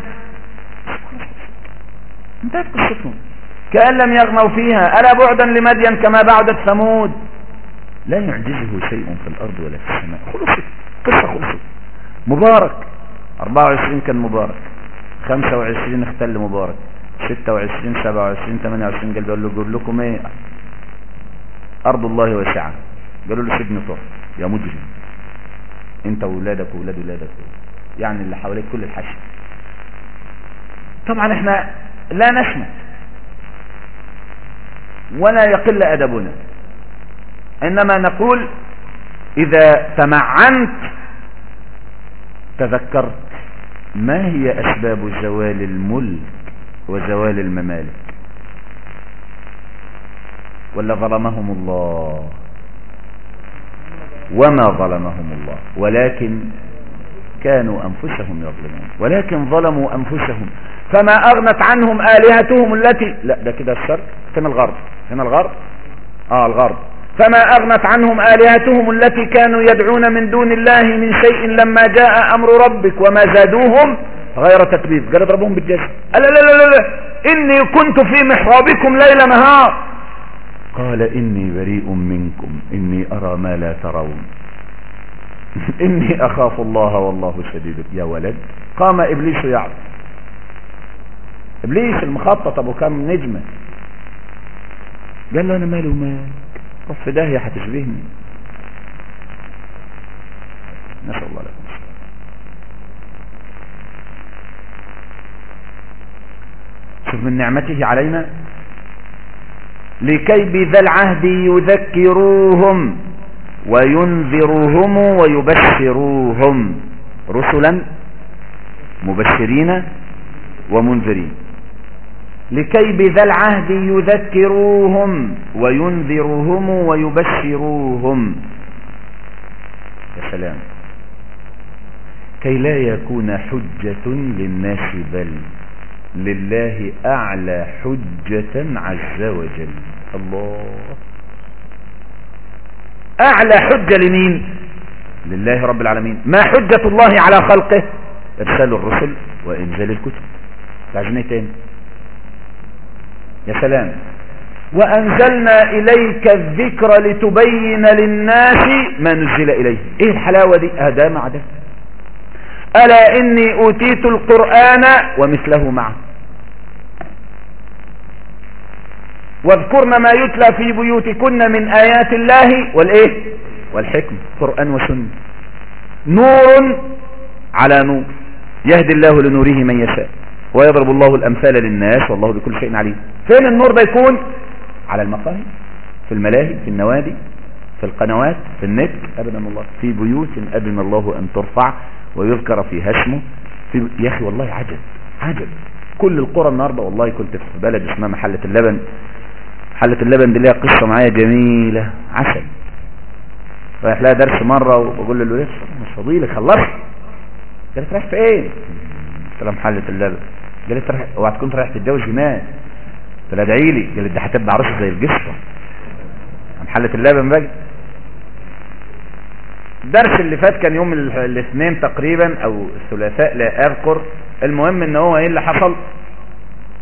Speaker 1: انتهت قصتهم. كأن لم يغنوا فيها. ألا بعدا لمدين كما بعدت ثمود؟ لا يعجزه شيء في الأرض ولا في السماء. خلصت. قصة خلصت. مبارك. 24 كان مبارك. 25 اختل مبارك. 26 27 28 قال له يقول لكم إيه؟ أرض الله واسعة. قالوا له سجن طر يا مجرم. أنت واولادك واولاد اولادك يعني اللي حواليك كل الحشد. طبعا إحنا لا نسمع ولا يقل أدبنا. إنما نقول إذا تمعنت تذكرت ما هي أسباب زوال الملك وزوال الممالك؟ ولا ظلمهم الله. وما ظلمهم الله. ولكن كانوا أنفسهم يظلمون. ولكن ظلموا أنفسهم. فما أغنت عنهم آلهتهم التي لا ده كده الشرق. فين الغرب؟ هنا الغرب؟ آه الغرب. فما أغنت عنهم آلهتهم التي كانوا يدعون من دون الله من شيء لما جاء أمر ربك وما زادوهم غير تتبيب. قال اضربوهم بالجسد لا لا لا لا لا. إني كنت في محرابكم ليل نهار. قال إني بريء منكم. إني أرى ما لا ترون. إني أخاف الله والله شديد يا ولد قام إبليس يعرف إبليس المخطط أبو كام نجمة. قال له أنا مالي ومالك في داهية هتشبهني نسأل الله لكم شوف من نعمته علينا. لكي بذا العهد يذكروهم. وينذرهم ويبشروهم. رسلا مبشرين ومنذرين. لكي بذا العهد يذكروهم وينذرهم ويبشروهم. يا سلام. كي لا يكون حجة للناس بل لله أعلى حجة عز وجل. الله أعلى حجة لمين؟ لله رب العالمين. ما حجة الله على خلقه؟ إرسال الرسل وإنزال الكتب. عايزين إيه تاني. يا سلام. وأنزلنا إليك الذكر لتبين للناس ما نزل إليه. إيه الحلاوة دي؟ هذا مع ده ألا إني أوتيت القرآن ومثله معه. واذكرن ما يتلى في بيوتكن من آيات الله والإيه؟ والحكم قرآن وسنة. نور على نور. يهدي الله لنوره من يشاء. ويضرب الله الأمثال للناس والله بكل شيء عليم. فين النور ده يكون على المقاهي في الملاهي في النوادي في القنوات في النت. أبدا الله. في بيوت أذن الله أن ترفع ويذكر فيها اسمه. في يا أخي والله عجب عجب. كل القرى النهاردة والله كنت في بلد اسمها محلة اللبن. محلة اللبن دي ليها قصة معايا جميلة. عسل. رايح لها درس مرة وبقول له لسه مش فضيلك خلصت. قالت رايح فين؟ قلت لها محلة اللبن. قالت رايح اوعى تكون رايح تتجوز هناك. قلت لها ادعي لي. قالت دي هتبقى عروسة زي القصة محلة اللبن بقى. الدرس اللي فات كان يوم الاثنين تقريبا أو الثلاثاء لا أذكر. المهم إن هو إيه اللي حصل؟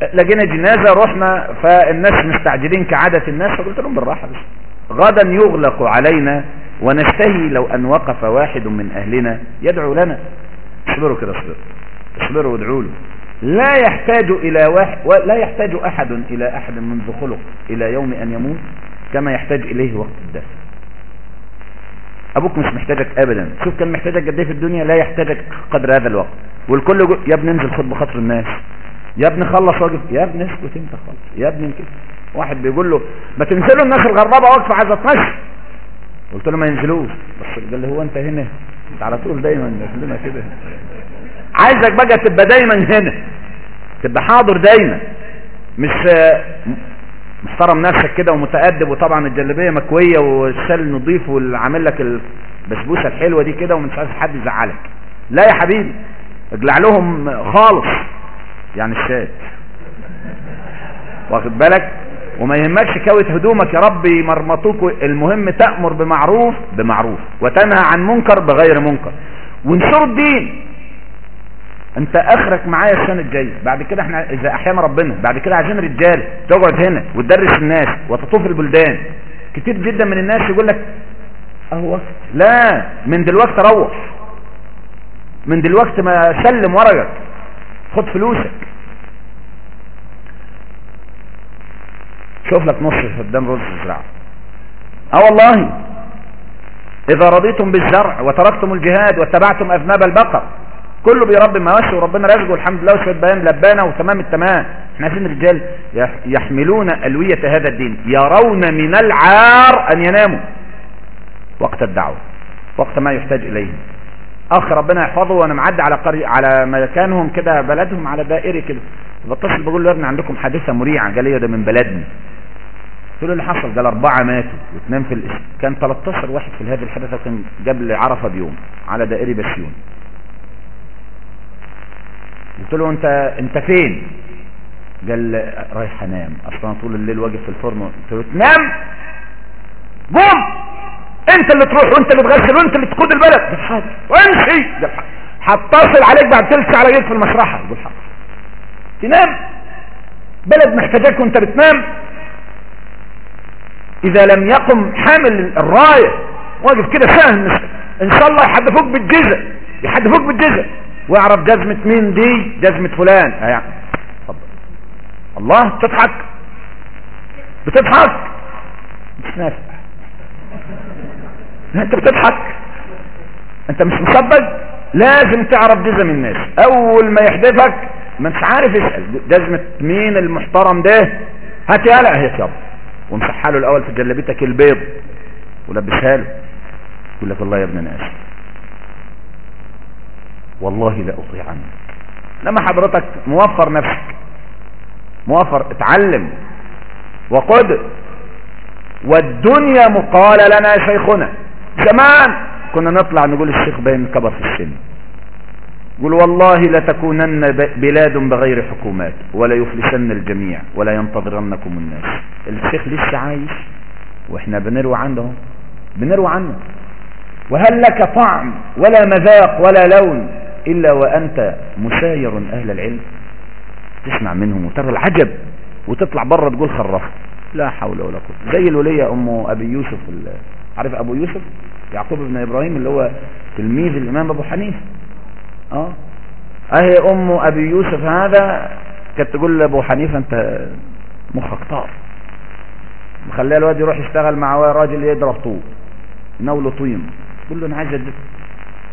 Speaker 1: لقينا جنازة رحنا فالناس مستعجلين كعادة الناس فقلت لهم بالراحة بس. غدا يغلق علينا ونشتهي لو أن وقف واحد من أهلنا يدعو لنا. اصبروا كده اصبروا. اصبروا وادعوا له. لا يحتاج إلى واحد لا يحتاج أحد إلى أحد منذ خلق إلى يوم أن يموت كما يحتاج إليه وقت الدفن. أبوك مش محتاجك ابدا. شوف كان محتاجك قد إيه في الدنيا لا يحتاجك قدر هذا الوقت. والكل. يا ابني انزل خد بخاطر الناس. يا ابني خلص واجب. يا ابني اسكت انت خلص يا ابني كده واحد بيقول له ما تنزلوا الناس الغرابه واقفه عايزه تمشي قلت له ما ينزلوش. بس قال لي هو انت هنا؟ انت على طول دايما نازلنا كده. عايزك بقى تبقى دايما هنا. تبقى حاضر دايما. مش محترم نفسك كده ومتأدب وطبعا الجلابية مكوية والشال نظيف واللي عامل لك البسبوسة الحلوة دي كده ومش عايز حد يزعلك. لا يا حبيبي. اجلع لهم خالص. يعني الشات. واخد بالك؟ وما يهمكش كوت هدومك يا رب يمرمطوك المهم تأمر بمعروف بمعروف. وتنهى عن منكر بغير منكر. وانشر الدين. انت اخرك معايا السنة الجاية. بعد كده إحنا إذا أحيانا ربنا بعد كده عايزين رجال. تقعد هنا وتدرس الناس وتطوف البلدان. كتير جدا من الناس يقول لك أهو لا من دلوقتي روح. من دلوقتي ما سلم ورقك. خد فلوسك. شوف لك نص فدان رز زراعه آه والله. إذا رضيتم بالزرع وتركتم الجهاد واتبعتم أذناب البقر كله بيربي مواشي وربنا رزقه الحمد لله وشويه بيان لبانه وتمام التمام. إحنا عايزين رجال يحملون ألوية هذا الدين. يرون من العار أن يناموا وقت الدعوة وقت ما يحتاج اليه أخ ربنا يحفظه وأنا معدي على قرية على مكانهم كده بلدهم على دائري كده. بتصل بقول له يا ابني عندكم حادثة مريعة لي ده من بلدنا. قلت له اللي حصل؟ قال أربعة ماتوا واثنين في الاسم كان 13 واحد في هذه الحادثه كان قبل عرفة بيوم على دائري بسيون. قلت له انت أنت فين؟ قال رايح أنام. أصلا طول الليل واقف في الفرن. قلت له تنام؟ قوم! انت اللي تروح وانت اللي تغسل وانت اللي تقود البلد. حاضر وامشي. هتصل عليك بعد تلت على جيك في المشرحه حاضر تنام. بلد محتاجاك وانت بتنام. إذا لم يقم حامل الراية واقف كده سهم إن شاء الله يحدفوك بالجزء. يحدفوك بالجزء. واعرف جزمة مين دي؟ جزمة فلان. يعني. الله تضحك بتضحك؟ مش نافع. انت بتضحك. انت مش مصبج لازم تعرف جزم الناس. اول ما يحدفك ما انت عارف اسأل. جزمة مين المحترم ده؟ هات يالا اهي يابا. ومسحها له الأول في جلبيتك البيض. ولبسها له. يقول لك الله يا ابن ناس. والله لا أطيع عنك. لما حضرتك موفر نفسك. موفر اتعلم. وقد والدنيا مقال لنا شيخنا. زمان كنا نطلع نقول الشيخ باين كبر في السن. يقول والله لتكونن بلاد بغير حكومات ولا يفلسن الجميع ولا ينتظرنكم الناس. الشيخ لسه عايش وإحنا بنروي عنه بنروي عنه. وهل لك طعم ولا مذاق ولا لون إلا وأنت مساير أهل العلم؟ تسمع منهم وترى العجب وتطلع بره تقول خرفت. لا حول ولا قوة. زي الولية أم أبي يوسف عارف أبو يوسف؟ يعقوب بن إبراهيم اللي هو تلميذ الإمام أبو حنيفة. آه. أهي أم أبي يوسف هذا؟ كانت تقول لأبو حنيفة أنت مخك طار. مخليه الواد يروح يشتغل مع راجل يضرب طوب. نوله طين يقول له أنا عايز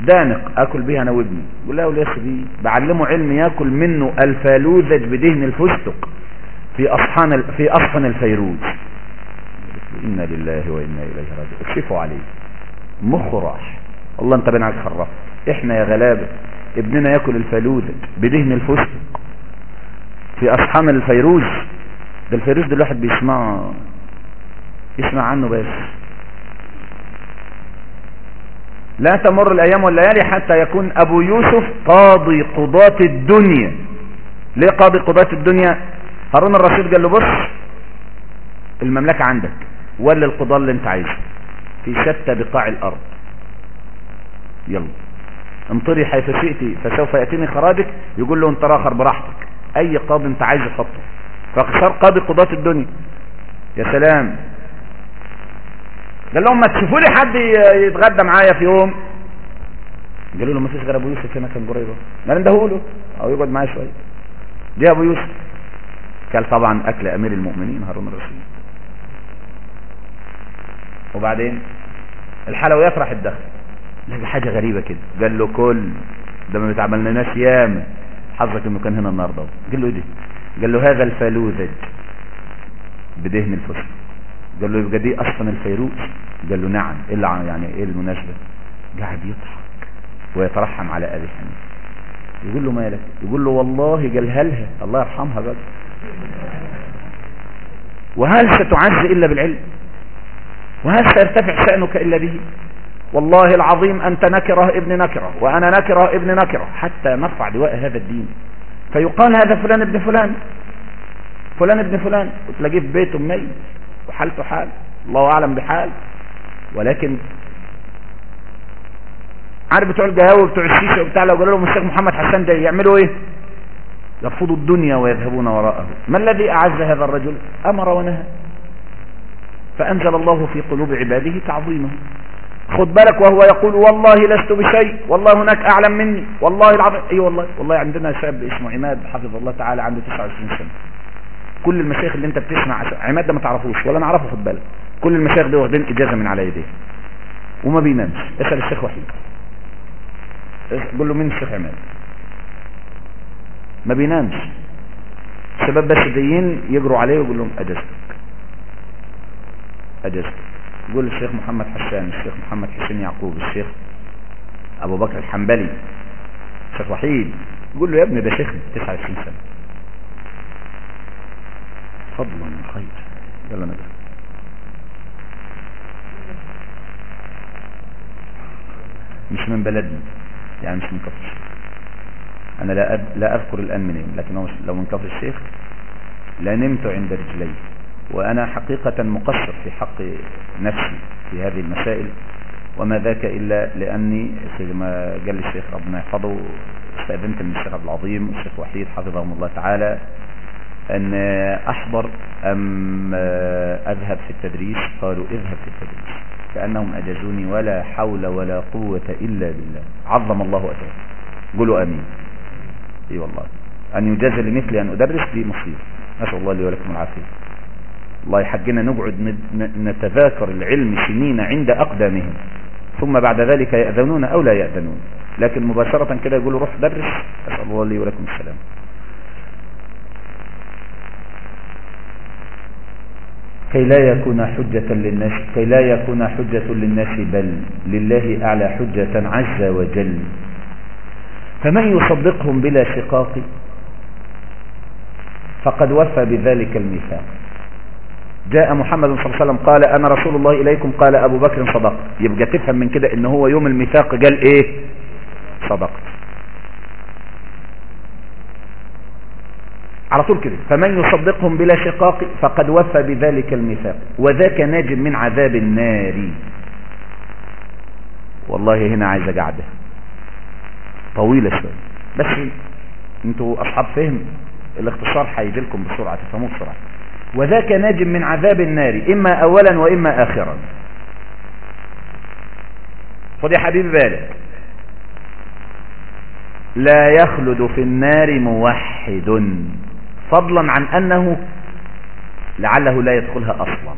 Speaker 1: دانق. أكل بيها أنا وابني. يقول له يا أخي بعلمه علم يأكل منه الفالوذج بدهن الفستق في أصحان في اصحن الفيروز. إنا لله وإنا إليه راجعون. اكشفوا عليه مخه راح والله انت بين عليك خرفت إحنا يا غلابه ابننا يأكل الفالوذج بدهن الفستق. في أصحان الفيروز. ده الفيروز ده الواحد بيسمع يسمع عنه بس. لا تمر الأيام والليالي حتى يكون أبو يوسف قاضي قضاة الدنيا. ليه قاضي قضاة الدنيا؟ هارون الرشيد قال له بص المملكة عندك. ولا القضاء اللي انت عايزه. في شتى بقاع الأرض. يلا. انطري حيث شئت فسوف يأتيني خراجك يقول له انت راخر براحتك. أي قاضي انت عايز حطه فاختار قاضي قضاة الدنيا. يا سلام. قال لهم ما تشوفوا لي حد يتغدى معايا في يوم. قالوا له ما فيش غير أبو يوسف هنا كان قريب قال انده له أو يقعد معايا شوية. جه أبو يوسف. كان طبعا أكل أمير المؤمنين هارون الرشيد. وبعدين الحلويات راح الدخل. لقى حاجة غريبة كده. قال له كل ده ما بيتعملناش ياما حظك انه كان هنا النهارده قال له إيه ده؟ قال له هذا الفالوذج بدهن الفستق قال له يبقى دي أصلا الفيروز. قال له نعم. إيه يعني إيه المناسبة؟ قاعد يضحك. ويترحم على أبي حنيفة. يقول له مالك؟ يقول له والله قالها لها الله يرحمها بقى وهل ستعز إلا بالعلم؟ وهل سيرتفع شأنك إلا به؟ والله العظيم أنت نكرة ابن نكرة وأنا نكرة ابن نكرة حتى نرفع لواء هذا الدين. فيقال هذا فلان ابن فلان. فلان ابن فلان. وتلاقيه في بيته ميت وحالته حال. الله أعلم بحال. ولكن عارف بتوع القهاوي بتوع الشيشة وبتاع لو قالوا لهم الشيخ محمد حسان ده يعملوا إيه؟ يرفضوا الدنيا ويذهبون وراءه. ما الذي أعز هذا الرجل؟ أمر ونهى. فأنزل الله في قلوب عباده تعظيمه. خد بالك وهو يقول والله لست بشيء والله هناك أعلم مني والله العظيم. أي أيوة والله والله عندنا شاب اسمه عماد حفظ الله تعالى عنده 29 سنة. كل المشايخ اللي انت بتسمع عماد ده ما تعرفوش ولا نعرفه خد بالك. كل المشايخ دي واخدين إجازة من على يديه وما بينامش. اسأل الشيخ وحيد. قول له مين الشيخ عماد؟ ما بينامش. شباب بس جايين يجروا عليه ويقول لهم اجازتك اجازتك يقول الشيخ محمد حسان الشيخ محمد حسين يعقوب الشيخ أبو بكر الحنبلي الشيخ وحيد يقول له يا ابني ده شيخ 29 سنة. فضلا خير. يلا ندخل مش من بلدنا يعني مش من كفر الشيخ. أنا لا. لا أذكر الان منين لكن لو من كفر الشيخ لنمت عند رجلي وأنا حقيقة مقصر في حق نفسي في هذه المسائل وما ذاك إلا لأني ما قال الشيخ ربنا يحفظه استأذنت من الشيخ عبد العظيم والشيخ وحيد حفظهم الله تعالى أن أحضر أم أذهب في التدريس؟ قالوا اذهب في التدريس كأنهم أجازوني ولا حول ولا قوة إلا بالله. عظم الله أجره قولوا أمين. أيوة والله. أن يجازى لمثلي أن أدرس دي مصير نسأل الله لي ولكم العافية. الله يحجنا نقعد نتذاكر العلم سنين عند أقدامهم. ثم بعد ذلك يأذنون أو لا يأذنون. لكن مباشرة كده يقولوا روح درس. أسأل الله لي ولكم السلام. كي لا يكون حجة للناس كي لا يكون حجة للناس بل لله أعلى حجة عز وجل. فمن يصدقهم بلا شقاق؟ فقد وفى بذلك الميثاق. جاء محمد صلى الله عليه وسلم قال أنا رسول الله إليكم قال أبو بكر صدق. يبقى تفهم من كده إن هو يوم الميثاق قال إيه؟ صدقت على طول كده. فمن يصدقهم بلا شقاق فقد وفى بذلك الميثاق وذاك ناج من عذاب النار. والله هنا عايزه قاعدة طويلة شوية. بس أنتوا أصحاب فهم الاختصار هيجي لكم بسرعة تفهموه بسرعة. وذاك ناج من عذاب النار إما اولا وإما اخرا. خد يا حبيبي بالك. لا يخلد في النار موحد. فضلا عن أنه لعله لا يدخلها أصلا.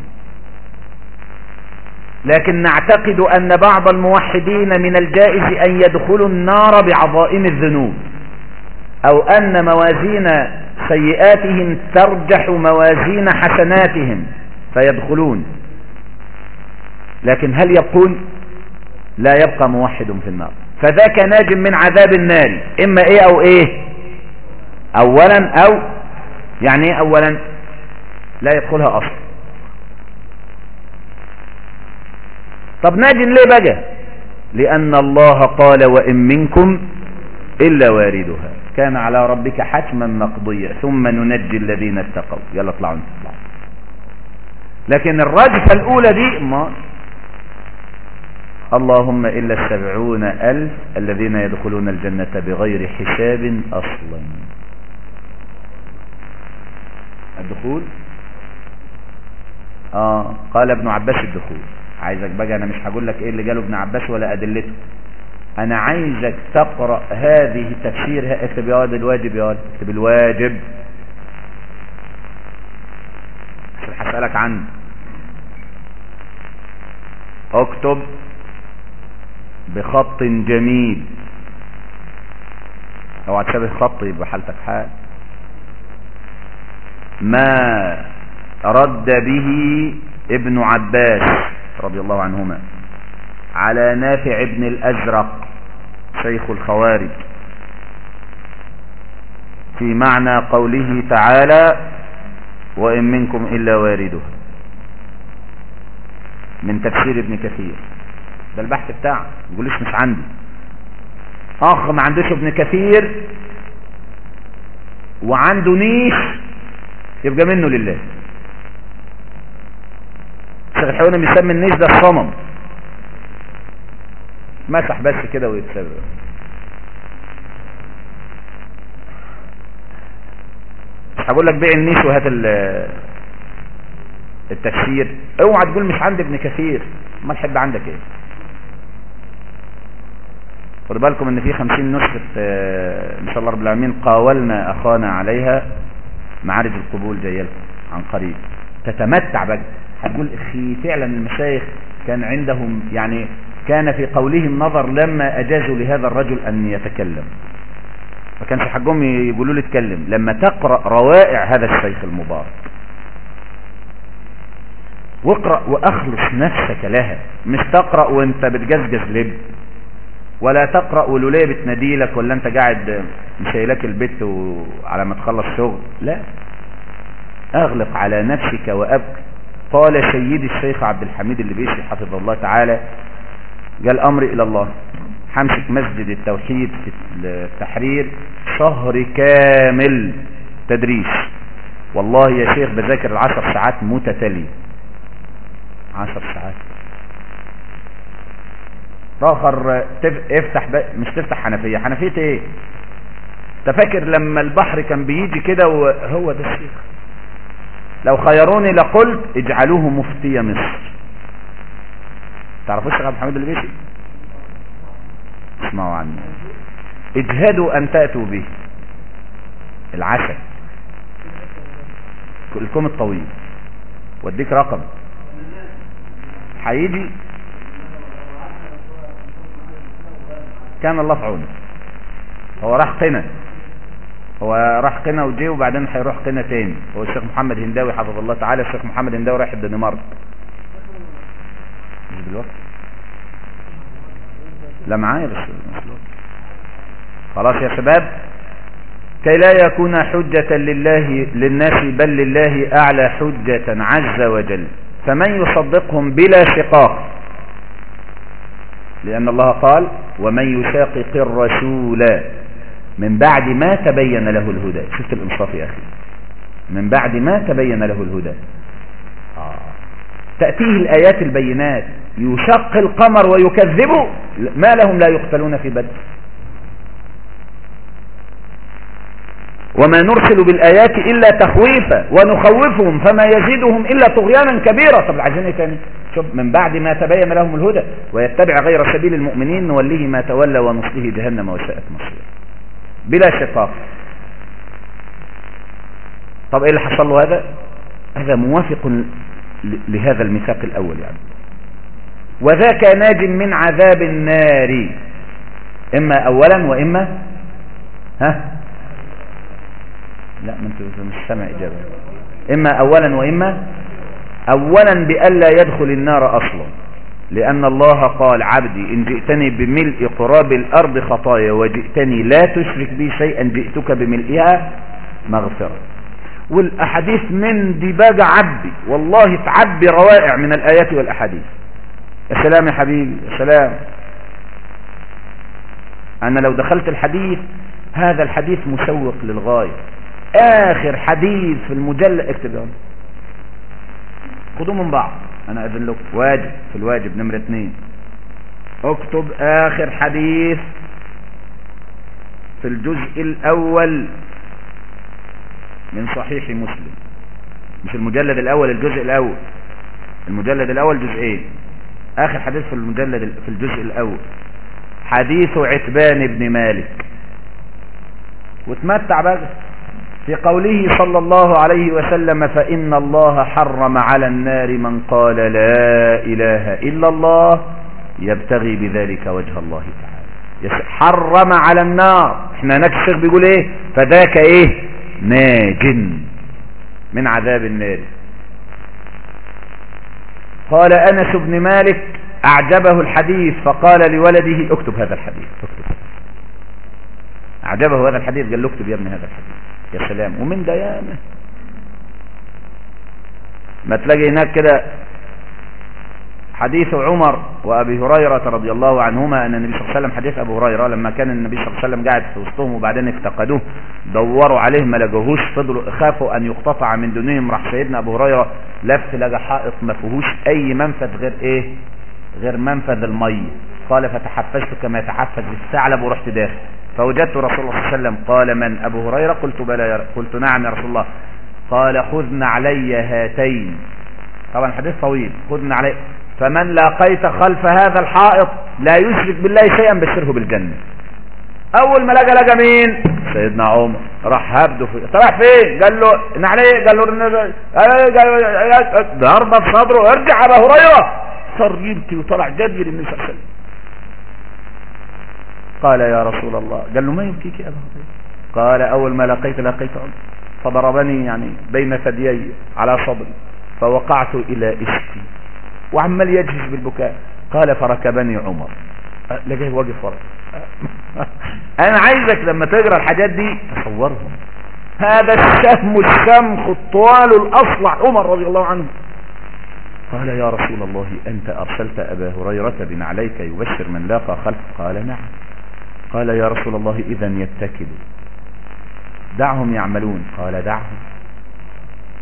Speaker 1: لكن نعتقد أن بعض الموحدين من الجائز أن يدخلوا النار بعظائم الذنوب أو أن موازين سيئاتهم ترجح موازين حسناتهم فيدخلون. لكن هل يبقون لا يبقى موحد في النار؟ فذاك ناج من عذاب النار. إما إيه أو إيه؟ أولا أو يعني إيه اولا؟ لا يدخلها أصلا. طب ناجي ليه بقى؟ لأن الله قال وإن منكم إلا واردها. كان على ربك حتما مقضيا. ثم ننجي الذين اتقوا. يلا اطلعوا انت اطلعوا لكن الرجفة الأولى دي ما. اللهم إلا السبعون ألف الذين يدخلون الجنة بغير حساب أصلا. الدخول؟ آه قال ابن عباس الدخول. عايزك بقى أنا مش هقول لك إيه اللي قاله ابن عباس ولا أدلته. أنا عايزك تقرأ هذه تفسيرها. اكتب يا واد الواجب يا واد اكتب الواجب. عشان هسألك عنه اكتب بخط جميل. اوعى تشابه خط يبقى حالتك حال. ما رد به ابن عباس رضي الله عنهما على نافع ابن الأزرق. شيخ الخوارج. في معنى قوله تعالى وإن منكم إلا وارده من تفسير ابن كثير. ده البحث بتاعه يقولش مش عندي. آخ ما عندوش ابن كثير. وعنده نيش يبقى منه لله. الشيخ الحيواني بيسمي النيش ده الصمم. مسح بس كده ويتسبب هقول لك بيع النيش وهات التفسير اوعى تقول مش عند ابن كثير. ما تحب عندك إيه؟ خدوا بالكم إن في خمسين نسخة إن شاء الله رب العالمين قاولنا أخانا عليها معارج القبول جاية لكم عن قريب. تتمتع بقى. هتقول أخي فعلا المشايخ كان عندهم يعني كان في قولهم نظر لما أجازوا لهذا الرجل أن يتكلم. ما كانش حقهم يقولوا له اتكلم. لما تقرأ روائع هذا الشيخ المبارك. واقرأ وأخلص نفسك لها. مش تقرأ وانت بتجزجز لب. ولا تقرأ ولولية بتناديلك ولا انت قاعد مشايلك البيت على ما تخلص شغل. لا. أغلق على نفسك وابك قال سيدي الشيخ عبد الحميد اللي بيشي حفظه الله تعالى قال امري إلى الله. همسك مسجد التوحيد في التحرير شهر كامل تدريس. والله يا شيخ بذاكر العشر ساعات متتالية. عشر ساعات. آخر افتح مش تفتح حنفية. حنفية إيه؟ تفكر لما البحر كان بيجي كده وهو ده الشيخ. لو خيروني لقلت اجعلوه مفتي مصر. تعرفوش عبد الحميد البيشي؟ اسمعوا عنه اجهدوا أن تأتوا به. العسل الكم الطويل. واديك رقم. هيجي كان الله في عونه. هو راح قنا. هو راح قنا وجي وبعدين هيروح قنا تاني. هو الشيخ محمد هنداوي حفظ الله تعالى. الشيخ محمد هنداوي رايح الدنمارك مش دلوقتي لا معايا بس خلاص يا شباب. كي لا يكون حجة لله للناس بل لله أعلى حجة عز وجل. فمن يصدقهم بلا شقاق؟ لأن الله قال ومن يشاقق الرسول. من بعد ما تبين له الهدى. شفت الإنصاف يا أخي؟ من بعد ما تبين له الهدى. تأتيه الآيات البينات يشق القمر ويكذبه ما لهم لا يقتلون في بدر. وما نرسل بالآيات إلا تخويفا ونخوفهم فما يزيدهم إلا طغيانا كبيرا. طب عايزين تاني؟ شوف من بعد ما تبين لهم الهدى ويتبع غير سبيل المؤمنين نوليه ما تولى ونصله جهنم وساءت مصيره. بلا شقاق طب إيه اللي حصل له هذا؟ هذا موافق لهذا الميثاق الأول يعني. وذاك ناج من عذاب النار. إما اولا وإما ها؟ لا ما أنت مش سامع إجابة. إما اولا وإما اولا بألا يدخل النار أصلا. لأن الله قال عبدي إن جئتني بملء قراب الأرض خطايا وجئتني لا تشرك بي شيئا جئتك بملئها مغفرة. والأحاديث من دباج عبدي والله تعبي روائع من الآيات والأحاديث. يا سلام يا حبيبي يا سلام. أنا لو دخلت الحديث هذا الحديث مسوق للغاية. آخر حديث في المجلد اكتب خدوا من بعض. أنا أذن لكم. واجب في الواجب نمرة اتنين. اكتب آخر حديث في الجزء الأول. من صحيح مسلم. مش المجلد الأول الجزء الأول. المجلد الأول جزئين. آخر حديث في المجلد في الجزء الأول. حديث عتبان بن مالك. وتمتع بقى. في قوله صلى الله عليه وسلم فإن الله حرم على النار من قال لا إله إلا الله يبتغي بذلك وجه الله تعالى. حرم على النار. إحنا هناك الشيخ بيقول إيه؟ فذاك إيه؟ ناج من عذاب النار. قال أنس بن مالك أعجبه الحديث فقال لولده اكتب هذا الحديث اكتب. أعجبه هذا الحديث قال له اكتب يا ابني هذا الحديث. يا سلام ومن ده ما تلاقي هناك كده حديث عمر وأبي هريرة رضي الله عنهما أن النبي صلى الله عليه وسلم حديث أبو هريرة لما كان النبي صلى الله عليه وسلم قاعد في وسطهم وبعدين افتقدوه دوروا عليه ما لقوهوش فضلوا خافوا أن يقتطع من دونهم راح سيدنا أبو هريرة لف لقى حائط ما فيهوش أي منفذ غير إيه؟ غير منفذ المي. قال فتحفزت كما يتحفز الثعلب ورحت داخل. فوجدت رسول الله صلى الله عليه وسلم قال من أبو هريرة؟ قلت بلى قلت نعم يا رسول الله. قال خذن علي هاتين. طبعا الحديث طويل. خذن علي فمن لاقيت خلف هذا الحائط لا يشرك بالله شيئا بشره بالجنة. أول ما لقى لقى مين؟ سيدنا عمر. راح هبده في راح فين؟ قال له إن عليه؟ قال له ضربه في صدره ارجع أبا هريرة. صار يبكي وطلع جري للنبي صلى الله عليه وسلم قال يا رسول الله. قال له ما يبكيك يا أبا هريرة؟ قال أول ما لقيت لقيت عمر. فضربني يعني بين ثديي على صدري فوقعت إلى اسكي وعمال يجهز بالبكاء؟ قال فركبني عمر. لقيه واقف ورا. أنا عايزك لما تقرأ الحاجات دي تصورهم هذا الشهم الشمخ الطوال الأصلع. عمر رضي الله عنه. قال يا رسول الله أنت أرسلت أبا هريرة بنعليك يبشر من لاقى خلف قال نعم. قال يا رسول الله اذا يتكلوا دعهم يعملون. قال دعهم.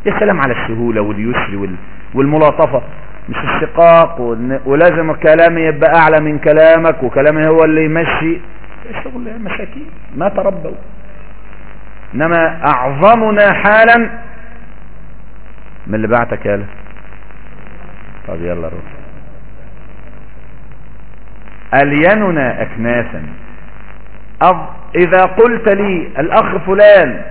Speaker 1: يا سلام على السهولة واليسر والملاطفة. مش الشقاق ولازم كلامي يبقى أعلى من كلامك وكلامي هو اللي يمشي. شغل مساكين ما تربوا. إنما أعظمنا حالا من اللي بعتك يالا طب يلا روح. أليننا اكناسا. إذا قلت لي الأخ فلان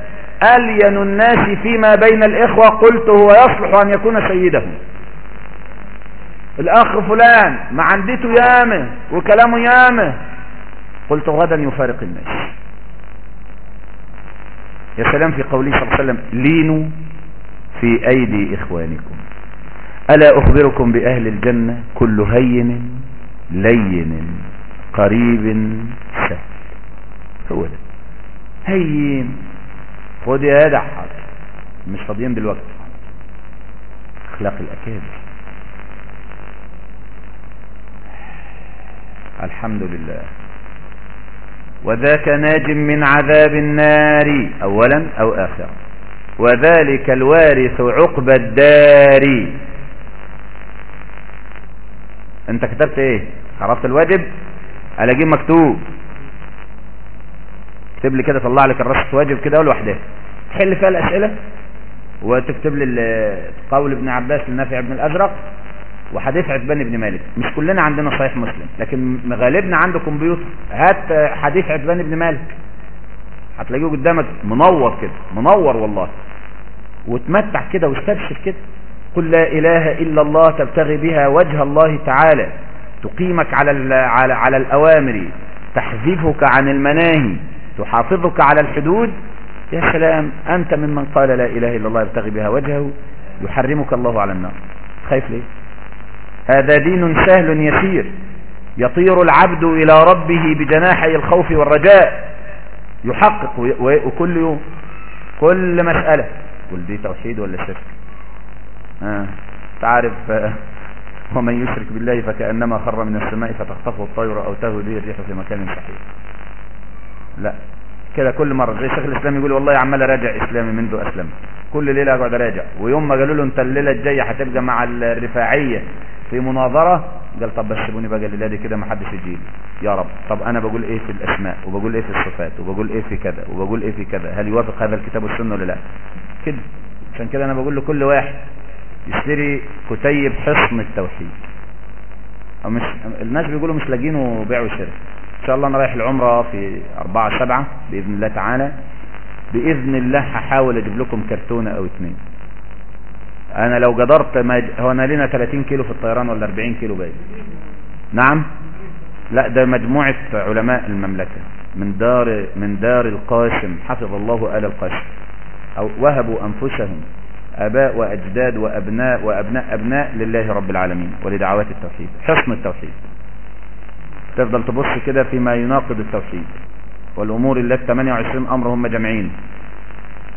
Speaker 1: ألين الناس فيما بين الإخوة؟ قلت هو يصلح أن يكون سيدهم. الأخ فلان ما عندته يامه وكلامه يامه قلت غدا يفارق الناس. يا سلام في قوله صلى الله عليه وسلم لينوا في أيدي إخوانكم. ألا أخبركم بأهل الجنة؟ كل هين لين قريب سهل. هو ده. هين. خد يا يدع مش فاضيين دلوقتي أخلاق الأكابر. الحمد لله. وذاك ناج من عذاب النار اولا أو اخرا وذلك الوارث عقب الدار. أنت كتبت إيه؟ عرفت الواجب؟ الاقيه مكتوب. اكتب لي كده طلع لك الرصة واجب كده لوحدها تحل فيها الأسئلة؟ وتكتب لي قول ابن عباس لنافع بن الأزرق. وحديث عتبان بن مالك. مش كلنا عندنا صحيح مسلم لكن غالبنا عنده كمبيوتر. هات حديث عتبان بن مالك. هتلاقيه قدامك منور كده منور والله. وتمتع كده واستبشر كده. قل لا إله إلا الله تبتغي بها وجه الله تعالى. تقيمك على على على الأوامر. تحذفك عن المناهي. تحافظك على الحدود. يا سلام أنت ممن قال لا إله إلا الله يبتغي بها وجهه. يحرمك الله على النار. خايف ليه؟ هذا دين سهل يسير. يطير العبد إلى ربه بجناحي الخوف والرجاء. يحقق وكل يوم. كل مسألة. قل دي توحيد ولا شرك؟ آه. تعرف آه. ومن يشرك بالله فكأنما خر من السماء فتخطفه الطير أو تهوي به الريح في مكان صحيح. لا. كده كل مرة. زي الشيخ الإسلام يقول والله عمال أراجع إسلامي منذ أسلم. كل ليلة أقعد أراجع. ويوم ما قالوا له أنت الليلة الجاية هتبقى مع الرفاعية. في مناظرة؟ قال طب بس سيبوني بقى الليلة دي كده ما حدش يجي يا رب. طب أنا بقول إيه في الأسماء؟ وبقول إيه في الصفات؟ وبقول إيه في كذا؟ وبقول إيه في كذا؟ هل يوافق هذا الكتاب والسنة ولا لا؟ كده. عشان كده أنا بقول لكل واحد يشتري كتيب حصن التوحيد. أو مش الناس بيقولوا مش لاقينه بيع وشراء إن شاء الله أنا رايح العمرة في أربعة سبعة بإذن الله تعالى. بإذن الله هحاول أجيب لكم كرتونة أو اتنين. أنا لو قدرت ما هو أنا لنا 30 كيلو في الطيران ولا 40 كيلو باين. نعم؟ لا ده مجموعة علماء المملكة من دار من دار القاسم حفظ الله آل القاسم. أو وهبوا أنفسهم آباء وأجداد وأبناء وأبناء أبناء لله رب العالمين ولدعوات التوحيد حصن التوحيد. تفضل تبص كده فيما يناقض التوحيد. والأمور التي 28 أمر هم جمعين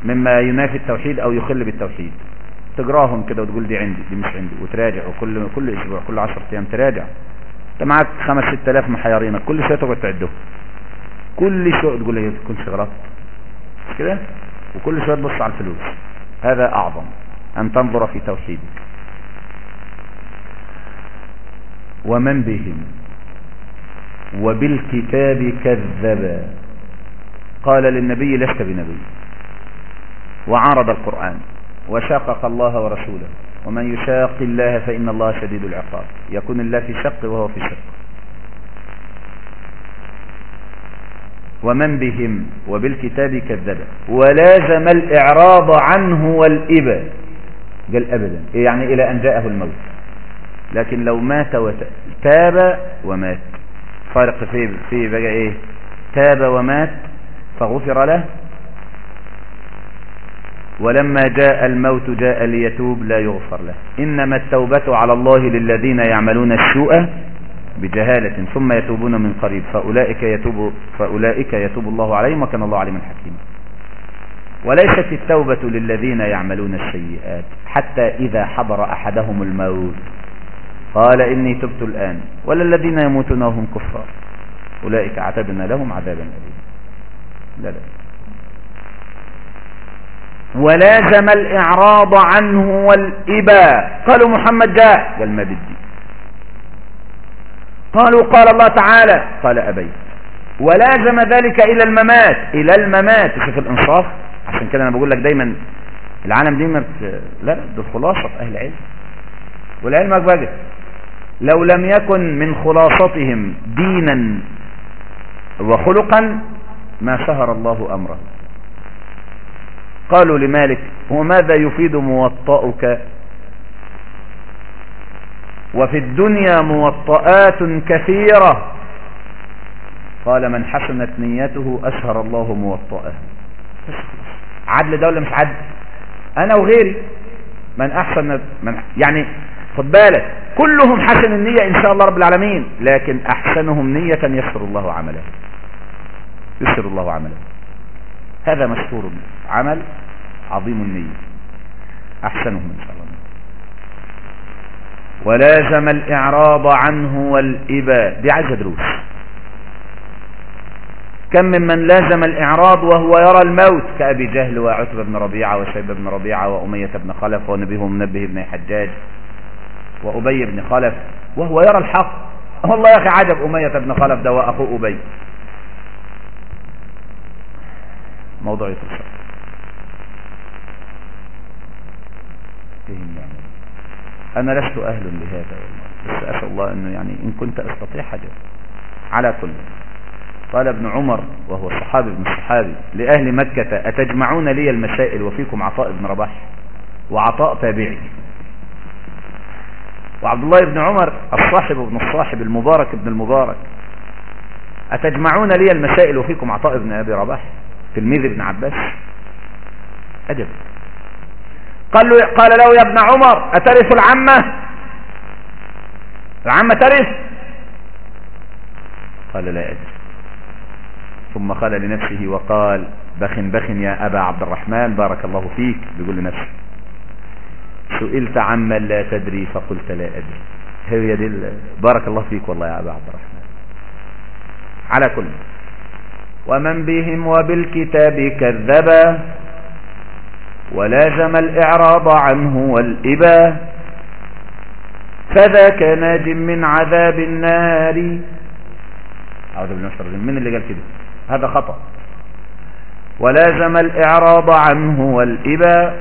Speaker 1: مما ينافي التوحيد أو يخل بالتوحيد. تقراهم كده وتقول دي عندي دي مش عندي وتراجع وكل كل أسبوع كل 10 أيام تراجع. أنت معاك خمس ست آلاف محيرينك كل شوية تقعد تعدهم كل شوية تقول لي تكونش غلط مش كده؟ وكل شوية تبص على الفلوس. هذا أعظم أن تنظر في توحيدك. ومن بهم؟ وبالكتاب كذب. قال للنبي لست بنبي. وعارض القرآن. وشاقق الله ورسوله. ومن يشاق الله فإن الله شديد العقاب. يكون الله في شق وهو في شق. ومن بهم وبالكتاب كذب. ولازم الإعراض عنه والإبا قال أبدا. يعني إلى أن جاءه الموت. لكن لو مات وتاب ومات. فرق في في بقى إيه؟ تاب ومات فغفر له ولما جاء الموت جاء ليتوب لا يغفر له. إنما التوبة على الله للذين يعملون السوء بجهالة ثم يتوبون من قريب. فأولئك يتوب, فأولئك يتوب الله عليهم وكان الله عليما حكيما. وليست التوبة للذين يعملون السيئات حتى إذا حضر أحدهم الموت. قال إني تبت الآن ولا الذين يموتون وهم كفار. أولئك اعتدنا لهم عذابا أليما. لا لا. ولازم الإعراض عنه والإباء. قالوا محمد جاء قال ما بدي. قالوا قال الله تعالى. قال أبيت ولازم ذلك إلى الممات. إلى الممات. شوف الإنصاف. عشان كده أنا بقول لك دايما العالم دي ما بت... لا دي خلاصة أهل العلم. والعلم بقى لو لم يكن من خلاصتهم دينا وخلقا ما شهر الله أمره. قالوا لمالك وماذا يفيد موطئك وفي الدنيا موطئات كثيرة. قال من حسنت نيته أشهر الله موطئه عدل ده ولا مش عدل؟ أنا وغيري. من أحسن من يعني خد بالك كلهم حسن النية إن شاء الله رب العالمين لكن أحسنهم نية يسر الله عمله. يسر الله عمله. هذا مشهور عمل عظيم النية. أحسنهم إن شاء الله. ولازم الإعراض عنه والإباء. دي عايزة دروس. كم ممن لازم الإعراض وهو يرى الموت؟ كأبي جهل وعتبة بن ربيعة وشيبة بن ربيعة وأمية بن خلف ونبيه منبه بن حجاج وأبي بن خلف وهو يرى الحق. والله يا أخي عجب. أمية بن خلف ده وأخو أبي. موضوع يتصل أنا لست أهل لهذا والله. بس أسأل الله أنه يعني إن كنت أستطيع حاجة على كل. قال ابن عمر وهو صحابي ابن الصحابي لأهل مكة أتجمعون لي المسائل وفيكم عطاء بن رباح؟ وعطاء تابعي. وعبد الله بن عمر الصاحب ابن الصاحب المبارك ابن المبارك أتجمعون لي المسائل وفيكم عطاء بن أبي رباح؟ تلميذ ابن عباس. أجب قال, له قال له يا ابن عمر أترث العمة؟ العمة ترث؟ قال لا أدري ثم قال لنفسه وقال بخ بخ يا أبا عبد الرحمن بارك الله فيك. بيقول لنفسه سئلت عما لا تدري فقلت لا أدري. هي دي بارك الله فيك والله يا أبا عبد الرحمن. على كل ومن بهم وبالكتاب كذبا ولازم الإعراض عنه والإبا فذاك ناج من عذاب النار. أعوذ بالله من من اللي قال كده؟ هذا خطأ. ولازم الإعراض عنه والإبا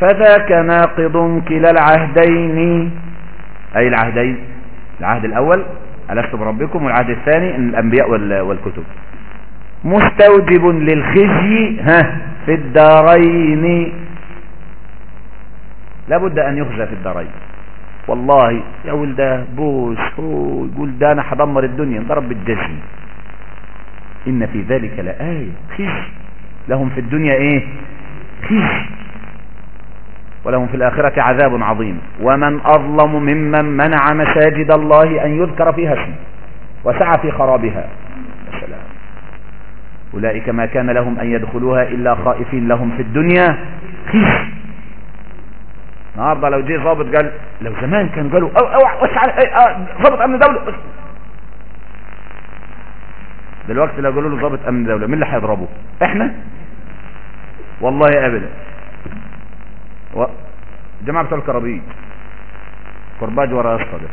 Speaker 1: فذاك ناقض كلا العهدين. أي العهدين؟ العهد الأول ألست بربكم؟ والعهد الثاني الأنبياء والكتب. مستوجب للخزي. ها؟ في الدارين. لابد أن يخزى في الدارين. والله يا ولده بوس هو يقول ده أنا هدمر الدنيا ضرب بالجزم إن في ذلك لآية. خزي لهم في الدنيا إيه؟ خزي ولهم في الآخرة عذاب عظيم. ومن أظلم ممن منع مساجد الله أن يذكر فيها اسمه وسعى في خرابها. أولئك ما كان لهم أن يدخلوها إلا خائفين لهم في الدنيا خيف النهارده لو جه ضابط قال لو زمان كانوا قالوا أو أو ضابط أمن دولة دلوقتي لو قالوا له ضابط أمن دولة مين اللي هيضربه؟ إحنا؟ والله أبدا و... الجماعة بتوع الكرابيج كرباج ورا يا ده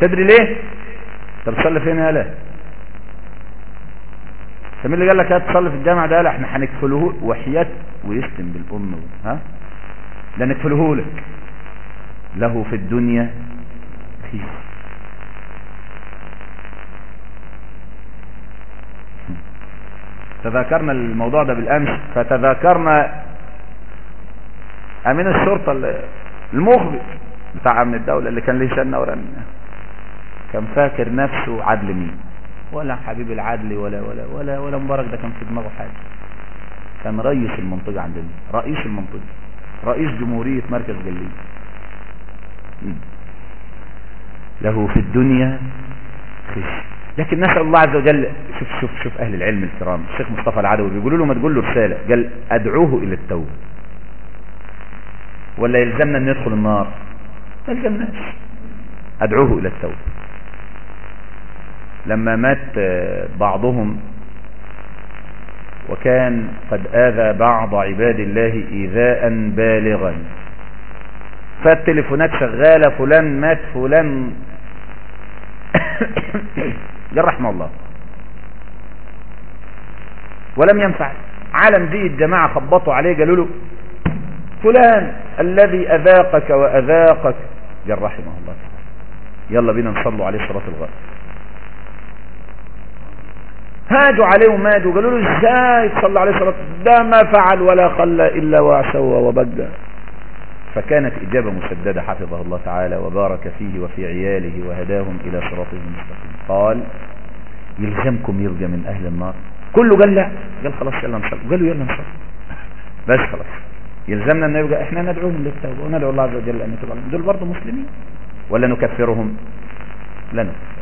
Speaker 1: تدري ليه؟ انت بتصلي فين يا لا؟ مين اللي قال لك هتصلي في الجامع ده لا إحنا هنكفله وحياة ويسلم بالام ها؟ ده نكفله لك له في الدنيا خير. تذاكرنا الموضوع ده بالأمس. فتذاكرنا أمين الشرطة المخبر بتاع أمن الدولة اللي كان ليه شنة ورنة. كان فاكر نفسه عدل مين؟ ولا حبيب العدل ولا ولا ولا ولا مبارك ده كان في دماغه حاجة. كان رئيس المنطقة عندنا رئيس المنطقة. رئيس جمهورية مركز جليل. له في الدنيا خش لكن نسأل الله عز وجل شوف شوف شوف أهل العلم الكرام. الشيخ مصطفى العدوي بيقولوا له ما تقول له رسالة. قال أدعوه إلى التوبة. ولا يلزمنا أن يدخل النار. ما يلزمناش. أدعوه إلى التوبة. لما مات بعضهم وكان قد آذى بعض عباد الله إيذاء بالغا. فالتليفونات شغالة فلان مات فلان رحمة الله. ولم ينفع. عالم دي الجماعة خبطوا عليه قالوا له فلان الذي أذاقك وأذاقك. رحمة الله. يلا بينا نصلوا عليه صلاة الغرب هاجوا عليه وماتوا. قالوا له إزاي؟ تصلى عليه صلاة ده ما فعل ولا خلى إلا وسوى وبقى. فكانت إجابة مسددة حفظه الله تعالى وبارك فيه وفي عياله وهداهم إلى صراطه المستقيم. قال يلزمكم يرجى من أهل النار. كله قال لا. قال خلاص يلا نصلي. قالوا يلا نصلي. بس خلاص. يلزمنا أن يبقى إحنا ندعوهم للتوبة وندعو الله عز وجل أن يتوب دول برضه مسلمين. ولا نكفرهم؟ لا نكفر.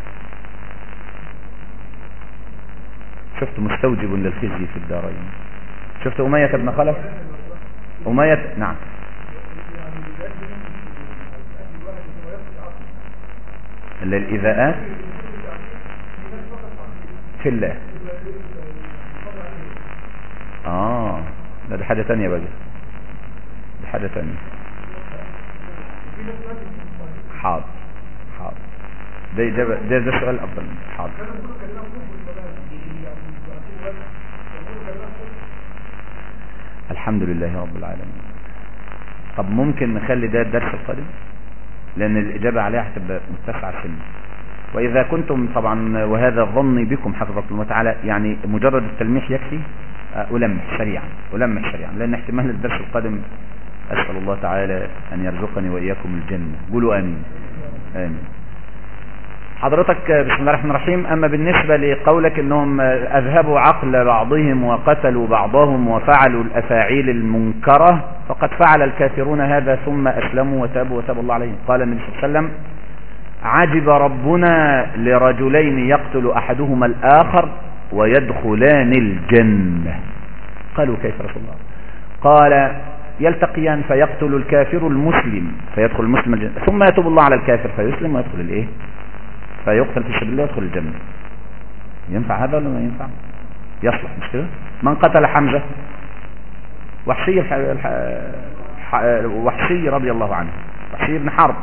Speaker 1: شفت مستوجب للخزي في الدارين. شفت أمية بن خلف؟ أمية؟ نعم. للإذاءات؟ في الله. آه دي حاجة تانية بقى. دي حاجة تانية. حاضر حاضر. ده ده ده سؤال أفضل حاضر. الحمد لله رب العالمين. طب ممكن نخلي ده الدرس القادم؟ لأن الإجابة عليها هتبقى متسعة سنة وإذا كنتم طبعا وهذا ظني بكم حفظكم الله تعالى يعني مجرد التلميح يكفي؟ ألمح سريعا ألمح سريعا لأن احتمال الدرس القادم أسأل الله تعالى أن يرزقني وإياكم الجنة. قولوا آمين. آمين. حضرتك بسم الله الرحمن الرحيم. أما بالنسبة لقولك أنهم أذهبوا عقل بعضهم وقتلوا بعضهم وفعلوا الأفاعيل المنكرة فقد فعل الكافرون هذا ثم أسلموا وتابوا وتاب الله عليهم. قال النبي صلى الله عليه وسلم عجب ربنا لرجلين يقتل أحدهما الآخر ويدخلان الجنة. قالوا كيف رسول الله؟ قال يلتقيان فيقتل الكافر المسلم. فيدخل المسلم الجنة. ثم يتوب الله على الكافر فيسلم ويدخل الإيه؟ فيقتل في سبيل الله يدخل الجنة. ينفع هذا ولا ما ينفع؟ يصلح مش كده؟ من قتل حمزة وحشي الح... الح... وحشي رضي الله عنه وحشي بن حرب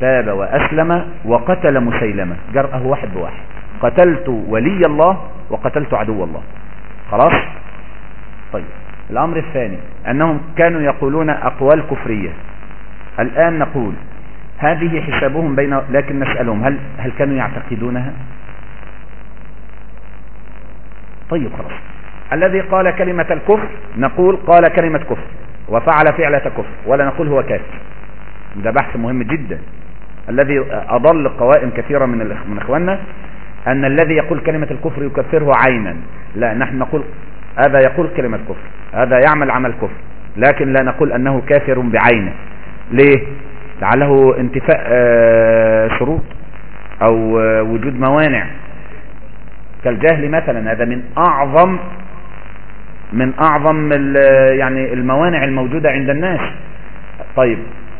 Speaker 1: تاب وأسلم وقتل مسيلمة جرأه واحد بواحد. قتلت ولي الله وقتلت عدو الله. خلاص؟ طيب الأمر الثاني أنهم كانوا يقولون أقوال كفرية. الآن نقول هذه حسابهم بين لكن نسألهم هل هل كانوا يعتقدونها؟ طيب خلاص. الذي قال كلمة الكفر نقول قال كلمة كفر وفعل فعلة كفر ولا نقول هو كافر. ده بحث مهم جدا. الذي أضل قوائم كثيرة من من إخواننا أن الذي يقول كلمة الكفر يكفره عينا. لا نحن نقول هذا يقول كلمة كفر هذا يعمل عمل كفر لكن لا نقول أنه كافر بعينه. ليه؟ لعله انتفاء شروط أو وجود موانع. كالجهل مثلا هذا من أعظم من أعظم يعني الموانع الموجودة عند الناس. طيب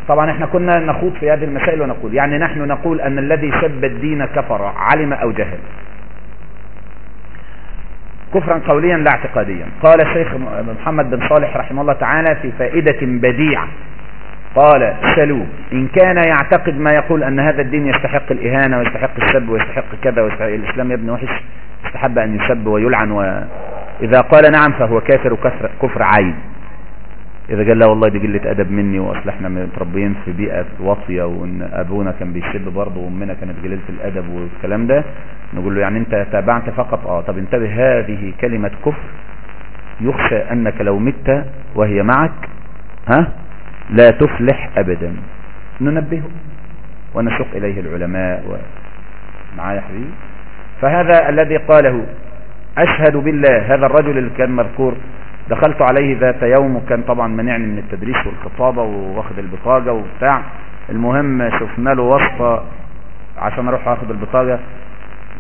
Speaker 1: طبعا إحنا كنا نخوض في هذه المسائل ونقول يعني نحن نقول أن الذي سب الدين كفر علم أو جهل. كفرا قوليا لا اعتقاديا. قال الشيخ محمد بن صالح رحمه الله تعالى في فائدة بديعة. قال سلوه إن كان يعتقد ما يقول أن هذا الدين يستحق الإهانة ويستحق السب ويستحق كذا ويستحق الإسلام ابن وحش استحب أن يسب ويلعن وإذا قال نعم فهو كافر وكفر كفر عين. إذا قال لا والله دي قلة أدب مني وأصل إحنا متربيين في بيئة واطية وإن أبونا كان بيسب برضه وأمنا كانت قليلة الأدب والكلام ده نقول له يعني أنت تابعت فقط؟ آه. طب انتبه هذه كلمة كفر يخشى أنك لو مت وهي معك. ها؟ لا تفلح أبدا. ننبهه ونسوق إليه العلماء و... معايا حبيبي فهذا الذي قاله أشهد بالله هذا الرجل اللي كان مذكور. دخلت عليه ذات يوم وكان طبعا منعني من التدريس والخطابة واخد البطاقة وبتاع. المهم شفنا له وصفة عشان أروح أخد البطاقة.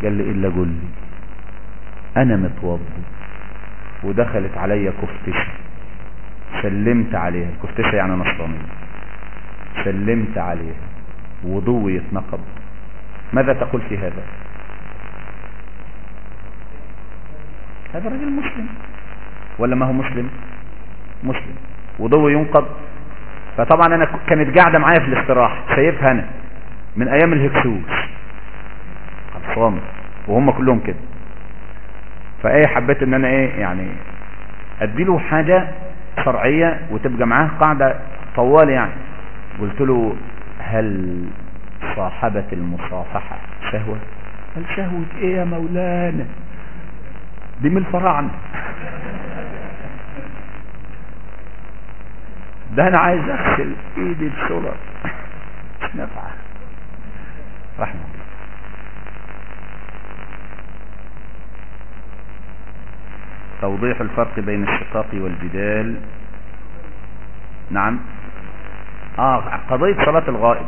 Speaker 1: قال لي إلا قول لي أنا متوضي ودخلت عليا كفتشة. سلمت عليها. الكفتشة يعني نصرانية سلمت عليها. وضوي يتنقض ماذا تقول في هذا؟ هذا رجل مسلم. ولا ما هو مسلم؟ مسلم. وضوء ينقض فطبعا أنا كانت قاعدة معايا في الاستراحة. شايفها أنا. من أيام الهكسوس. خلصان وهم كلهم كده. فايه حبيت إن أنا إيه يعني أديله حاجة شرعية وتبقى معاه قاعدة طوال يعني. قلت له هل صاحبة المصافحة شهوة؟ قال شهوة إيه يا مولانا؟ دي من الفراعنة. ده أنا عايز أغسل إيدي بسرعة. مش نافعة رحمة الله توضيح الفرق بين الشقاق والجدال نعم. آه قضية صلاة الغائب.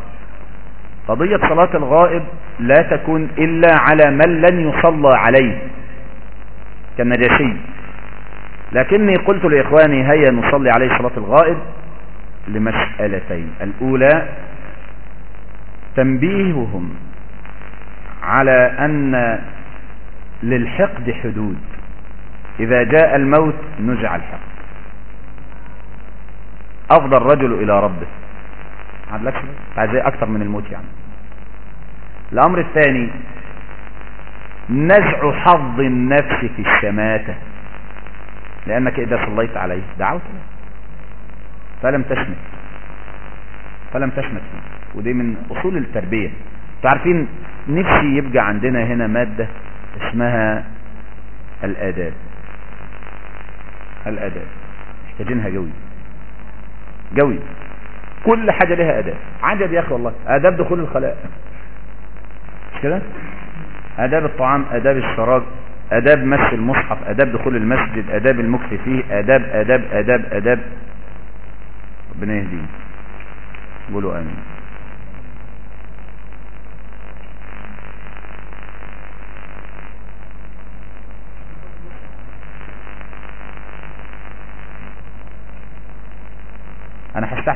Speaker 1: قضية صلاة الغائب لا تكون إلا على من لن يصلى عليه كالنجاشي. لكني قلت لإخواني هيا نصلي عليه صلاة الغائب لمسألتين. الأولى تنبيههم على أن للحقد حدود. إذا جاء الموت نزع الحقد أفضى الرجل إلى ربه. زي أكثر من الموت يعني. الأمر الثاني نزع حظ النفس في الشماتة. لأنك إذا صليت عليه دعوت له. فلم تشمت. فلم تشمت. ودي من أصول التربية. تعرفين نفسي يبقى عندنا هنا مادة اسمها الآداب. الاداب محتاجينها قوي. قوي. كل حاجة لها اداب عجب يا أخي والله. آداب دخول الخلاء. مش كده؟ آداب الطعام آداب الشراب آداب مس المصحف آداب دخول المسجد آداب المكث فيه آداب آداب آداب آداب. ربنا يهديه قولوا آمين.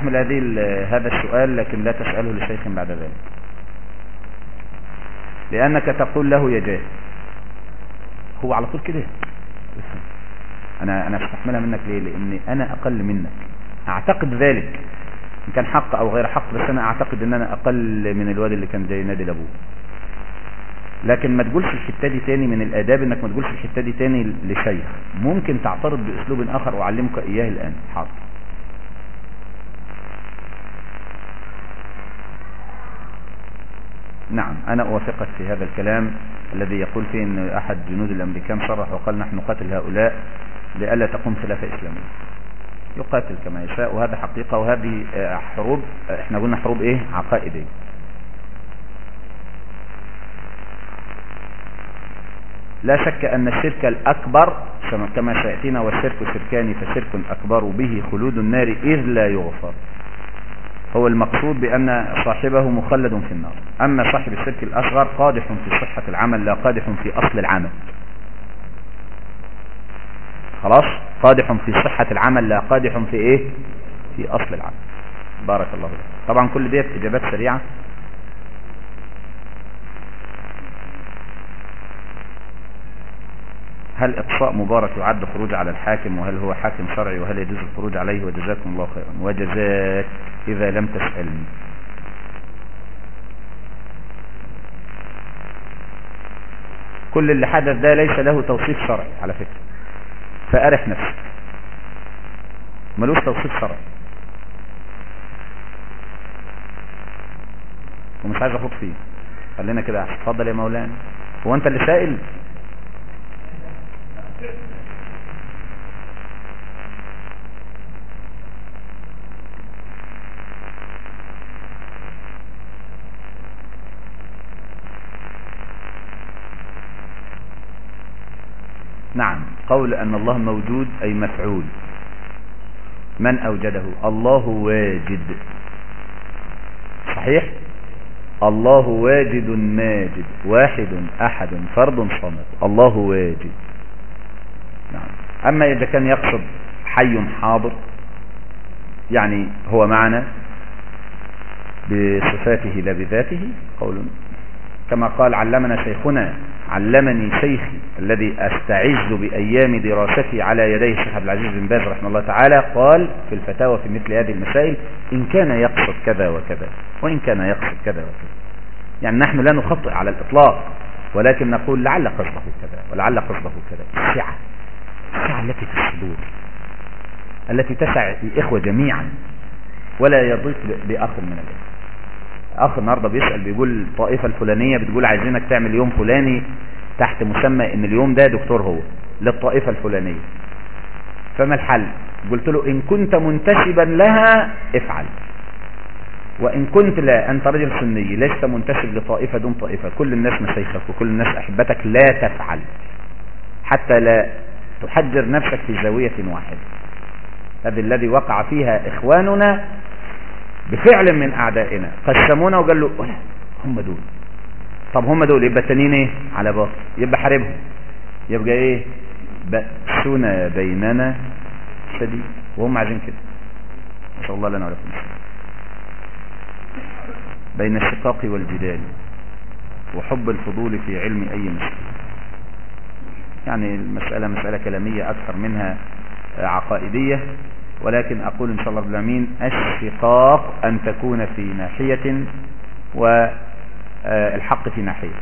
Speaker 1: هستحمل هذه هذا السؤال لكن لا تسأله لشيخ بعد ذلك. لأنك تقول له يا جاهل. هو على طول كده. أنا أنا استحملها منك ليه؟ لأني أنا أقل منك. أعتقد ذلك. إن كان حق أو غير حق بس أنا أعتقد إن أنا أقل من الواد اللي كان جاي نادي لأبوه. لكن ما تقولش الحتة دي تاني من الآداب إنك ما تقولش الحتة دي تاني لشيخ. ممكن تعترض بأسلوب آخر واعلمك إياه الآن. حاضر. نعم أنا أوافقك في هذا الكلام الذي يقول فيه إن أحد جنود الأمريكان صرح وقال نحن نقاتل هؤلاء لئلا تقوم خلافة إسلامية. يقاتل كما يشاء وهذا حقيقة وهذه حروب إحنا قلنا حروب إيه؟ عقائدية. لا شك أن الشرك الأكبر كما سيأتينا والشرك شركان فشرك أكبر به خلود النار إذ لا يغفر. هو المقصود بأن صاحبه مخلد في النار. أما صاحب الشرك الأصغر قادح في صحة العمل لا قادح في أصل العمل. خلاص؟ قادح في صحة العمل لا قادح في إيه؟ في أصل العمل. بارك الله بك طبعا كل ديت إجابات سريعة. هل إقصاء مبارك يعد خروج على الحاكم؟ وهل هو حاكم شرعي؟ وهل يجوز الخروج عليه؟ وجزاكم الله خيرا. وجزاك إذا لم تسألني كل اللي حدث ده ليس له توصيف شرعي على فكرة. فأرح نفسك. ملوش توصيف شرعي. ومش عايز اخد فيه. خلينا كده. اتفضل يا مولانا. هو أنت اللي سائل؟ نعم قول أن الله موجود أي مفعول. من أوجده؟ الله واجد. صحيح؟ الله واجد ماجد واحد أحد فرد صمد. الله واجد. أما إذا كان يقصد حي حاضر يعني هو معنا بصفاته لا بذاته قول كما قال علمنا شيخنا علمني شيخي الذي استعز بأيام دراستي على يدي الشيخ عبد العزيز بن باز رحمه الله تعالى قال في الفتاوى في مثل هذه المسائل إن كان يقصد كذا وكذا وإن كان يقصد كذا وكذا. يعني نحن لا نخطئ على الإطلاق ولكن نقول لعل قصده كذا ولعل قصده كذا. السعة في الصدور التي تسع الإخوة جميعا ولا يضيق بأخ من الإخوة. أخ النهارده بيسأل بيقول الطائفه الفلانية بتقول عايزينك تعمل يوم فلاني تحت مسمى إن اليوم ده دكتور هو للطائفة الفلانية. فما الحل؟ قلت له إن كنت منتسبا لها افعل. وإن كنت لا أنت رجل سني لست منتسب لطائفة دون طائفة. كل الناس مشايخك وكل الناس أحبتك لا تفعل. حتى لا تحجر نفسك في زاوية واحدة. هذا الذي وقع فيها إخواننا بفعل من أعدائنا. قسمونا وقال له هم دول. طب هم دول يبقى التانيين إيه؟ على باطل يبقى حاربهم. يبقى إيه؟ بأسنا بيننا. شديد. وهم عايزين كده. ما شاء الله لنا ولكم. بين الشقاق والجدال وحب الفضول في علم أي مسألة يعني المسألة مسألة كلامية أكثر منها عقائدية ولكن أقول إن شاء الله بالأمين الشقاق أن تكون في ناحية والحق في ناحية.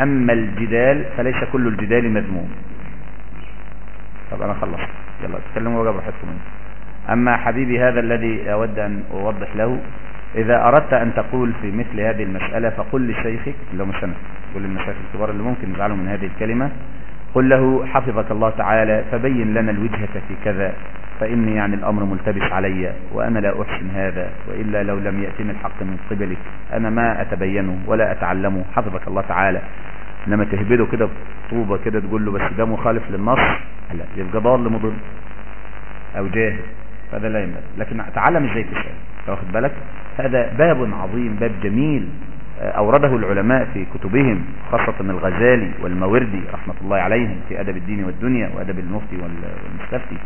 Speaker 1: أما الجدال فليس كل الجدال مذموم. طب أنا خلصت. يلا تكلموا وجب راحتكم أما حبيبي هذا الذي أود أن أوضح له إذا أردت أن تقول في مثل هذه المسألة فقل لشيخك لو مش أنا قل للمشايخ الكبار اللي ممكن يزعلوا من هذه الكلمة قل له حفظك الله تعالى فبين لنا الوجهة في كذا فإني يعني الأمر ملتبس علي وأنا لا أحسن هذا وإلا لو لم يأتني الحق من قبلك أنا ما أتبينه ولا أتعلمه. حفظك الله تعالى. لما تهبده كده بطوبة كده تقول له بس ده مخالف للنص؟ لا يبقى ضال مضل أو جاهل. فهذا لا ينبغي لكن أتعلم إزاي تسأل؟ واخد بالك؟ هذا باب عظيم باب جميل. أورده العلماء في كتبهم خاصة الغزالي والموردي رحمة الله عليهم في أدب الدين والدنيا وأدب المفتي والمستفتي.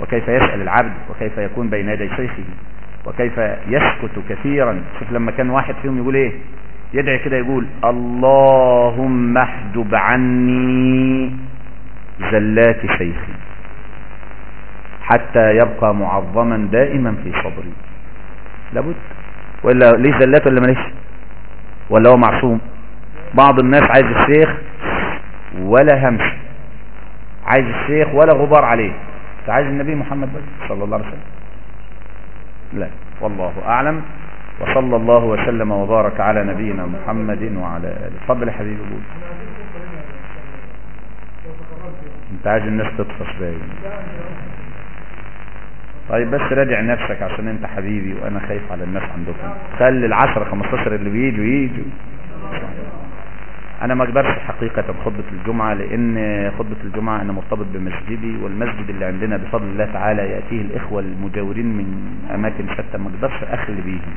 Speaker 1: وكيف يسأل العبد وكيف يكون بين يدي شيخه وكيف يسكت كثيرا. شوف لما كان واحد فيهم يقول إيه؟ يدعي كده يقول اللهم احجب عني زلات شيخي حتى يبقى معظما دائما في صدري. لابد. ولا ليه زلات ولا ماليش؟ ولا هو معصوم. بعض الناس عايز الشيخ ولا همس عايز الشيخ ولا غبار عليه. عايز النبي محمد بس صلى الله عليه وسلم. لا والله أعلم. وصلى الله وسلم وبارك على نبينا محمد وعلى آله. تفضل يا حبيبي قول. انت عايز الناس تطفش باين. طيب بس راجع نفسك عشان انت حبيبي وأنا خايف على الناس عندكم. خلي العشرة 15 اللي بيجوا يجوا. أنا ما أقدرش حقيقة خطبة الجمعة لأن خطبة الجمعة أنا مرتبط بمسجدي والمسجد اللي عندنا بفضل الله تعالى يأتيه الإخوة المجاورين من أماكن شتى ما أقدرش اخلي بيهم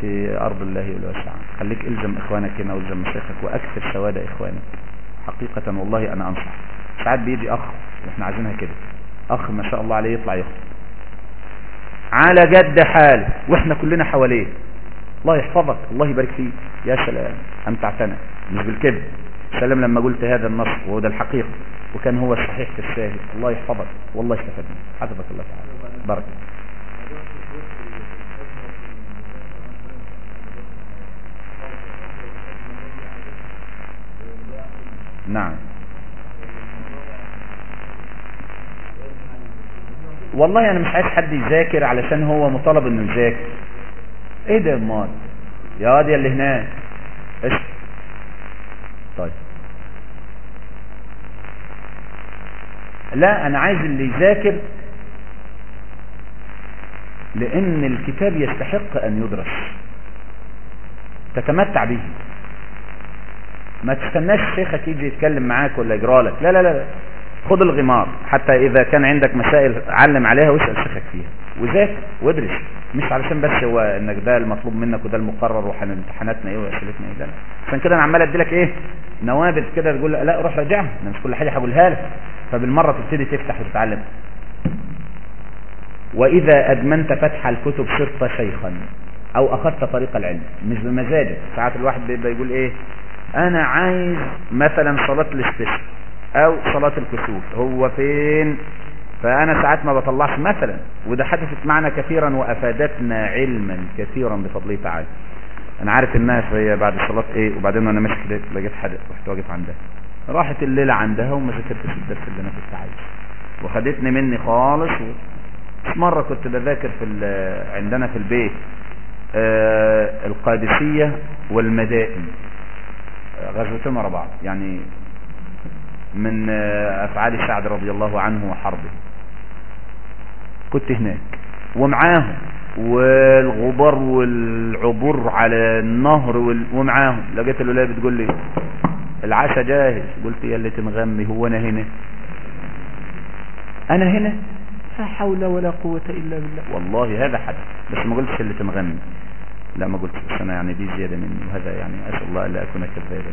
Speaker 1: في أرض الله الواسعة خليك إلزم إخوانك هنا وإلزم مشايخك وأكثر سواد إخوانك. حقيقة والله أنا أنصح. ساعات بيجي أخ وإحنا عايزينها كده. أخ ما شاء الله عليه يطلع يخطب. على جد حال وإحنا كلنا حواليه. الله يحفظك الله يبارك فيك. يا سلام امتعتنا مش بالكذب. سلام لما قلت هذا النص وهو ده الحقيقة. وكان هو الصحيح في الشاهد. الله يحفظك والله استفدنا حفظك الله تعالى. بارك نعم. والله أنا مش عايز حد يذاكر علشان هو مطالب إنه يذاكر. إيه ده امال يا واد يا اللي هناك طيب. لا أنا عايز اللي يذاكر لأن الكتاب يستحق أن يدرس. تتمتع به. ما تستناش شيخك يجي يتكلم معاك ولا يجرى لك لا لا لا. خد الغمار حتى إذا كان عندك مسائل علم عليها واسأل شيخك فيها. وذاكر وادرس. مش علشان بس هو إنك ده المطلوب منك وده المقرر وامتحاناتنا إيه وأسئلتنا إيه. لا عشان كده أنا عمال أدي لك إيه؟ نوابذ كده تقول لا روح راجعها أنا مش كل حاجة هقولها لك. فبالمرة تبتدي تفتح وتتعلم. وإذا أدمنت فتح الكتب صرت شيخا أو أخذت طريق العلم. مش بمزاجك. ساعات الواحد بيبقى يقول إيه؟ أنا عايز مثلا صلاة الاستسقاء أو صلاة الكسوف. هو فين؟ فأنا ساعات ما بطلعش مثلا وده حدثت معنا كثيرا وأفادتنا علما كثيرا بفضله تعالى. أنا عارف انها شوية بعد صلاه إيه وبعدين وأنا ماشي كده لقيت حد رحت واقف عندها. راحت الليلة عندها وما ذاكرتش الدرس اللي أنا كنت عايزه. وخدتني مني خالص و... مرة كنت بذاكر في عندنا في البيت. آه القادسية والمدائن. غزوتين ورا بعض. يعني من أفعال سعد رضي الله عنه وحربه. كنت هناك. ومعاهم والغبار والعبور على النهر وال... ومعاهم. لقيت الولايه بتقول لي العشاء جاهز. قلت يا اللي تنغمي هو أنا هنا. أنا هنا؟ لا حول ولا قوة إلا بالله. والله هذا حدث بس ما قلتش اللي تنغمي. لا ما قلتش بس أنا يعني دي زيادة مني وهذا يعني أسأل الله الا أكون كذابا.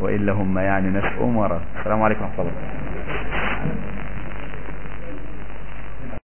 Speaker 1: وإلا هم يعني ناس أمورا السلام عليكم ورحمة الله.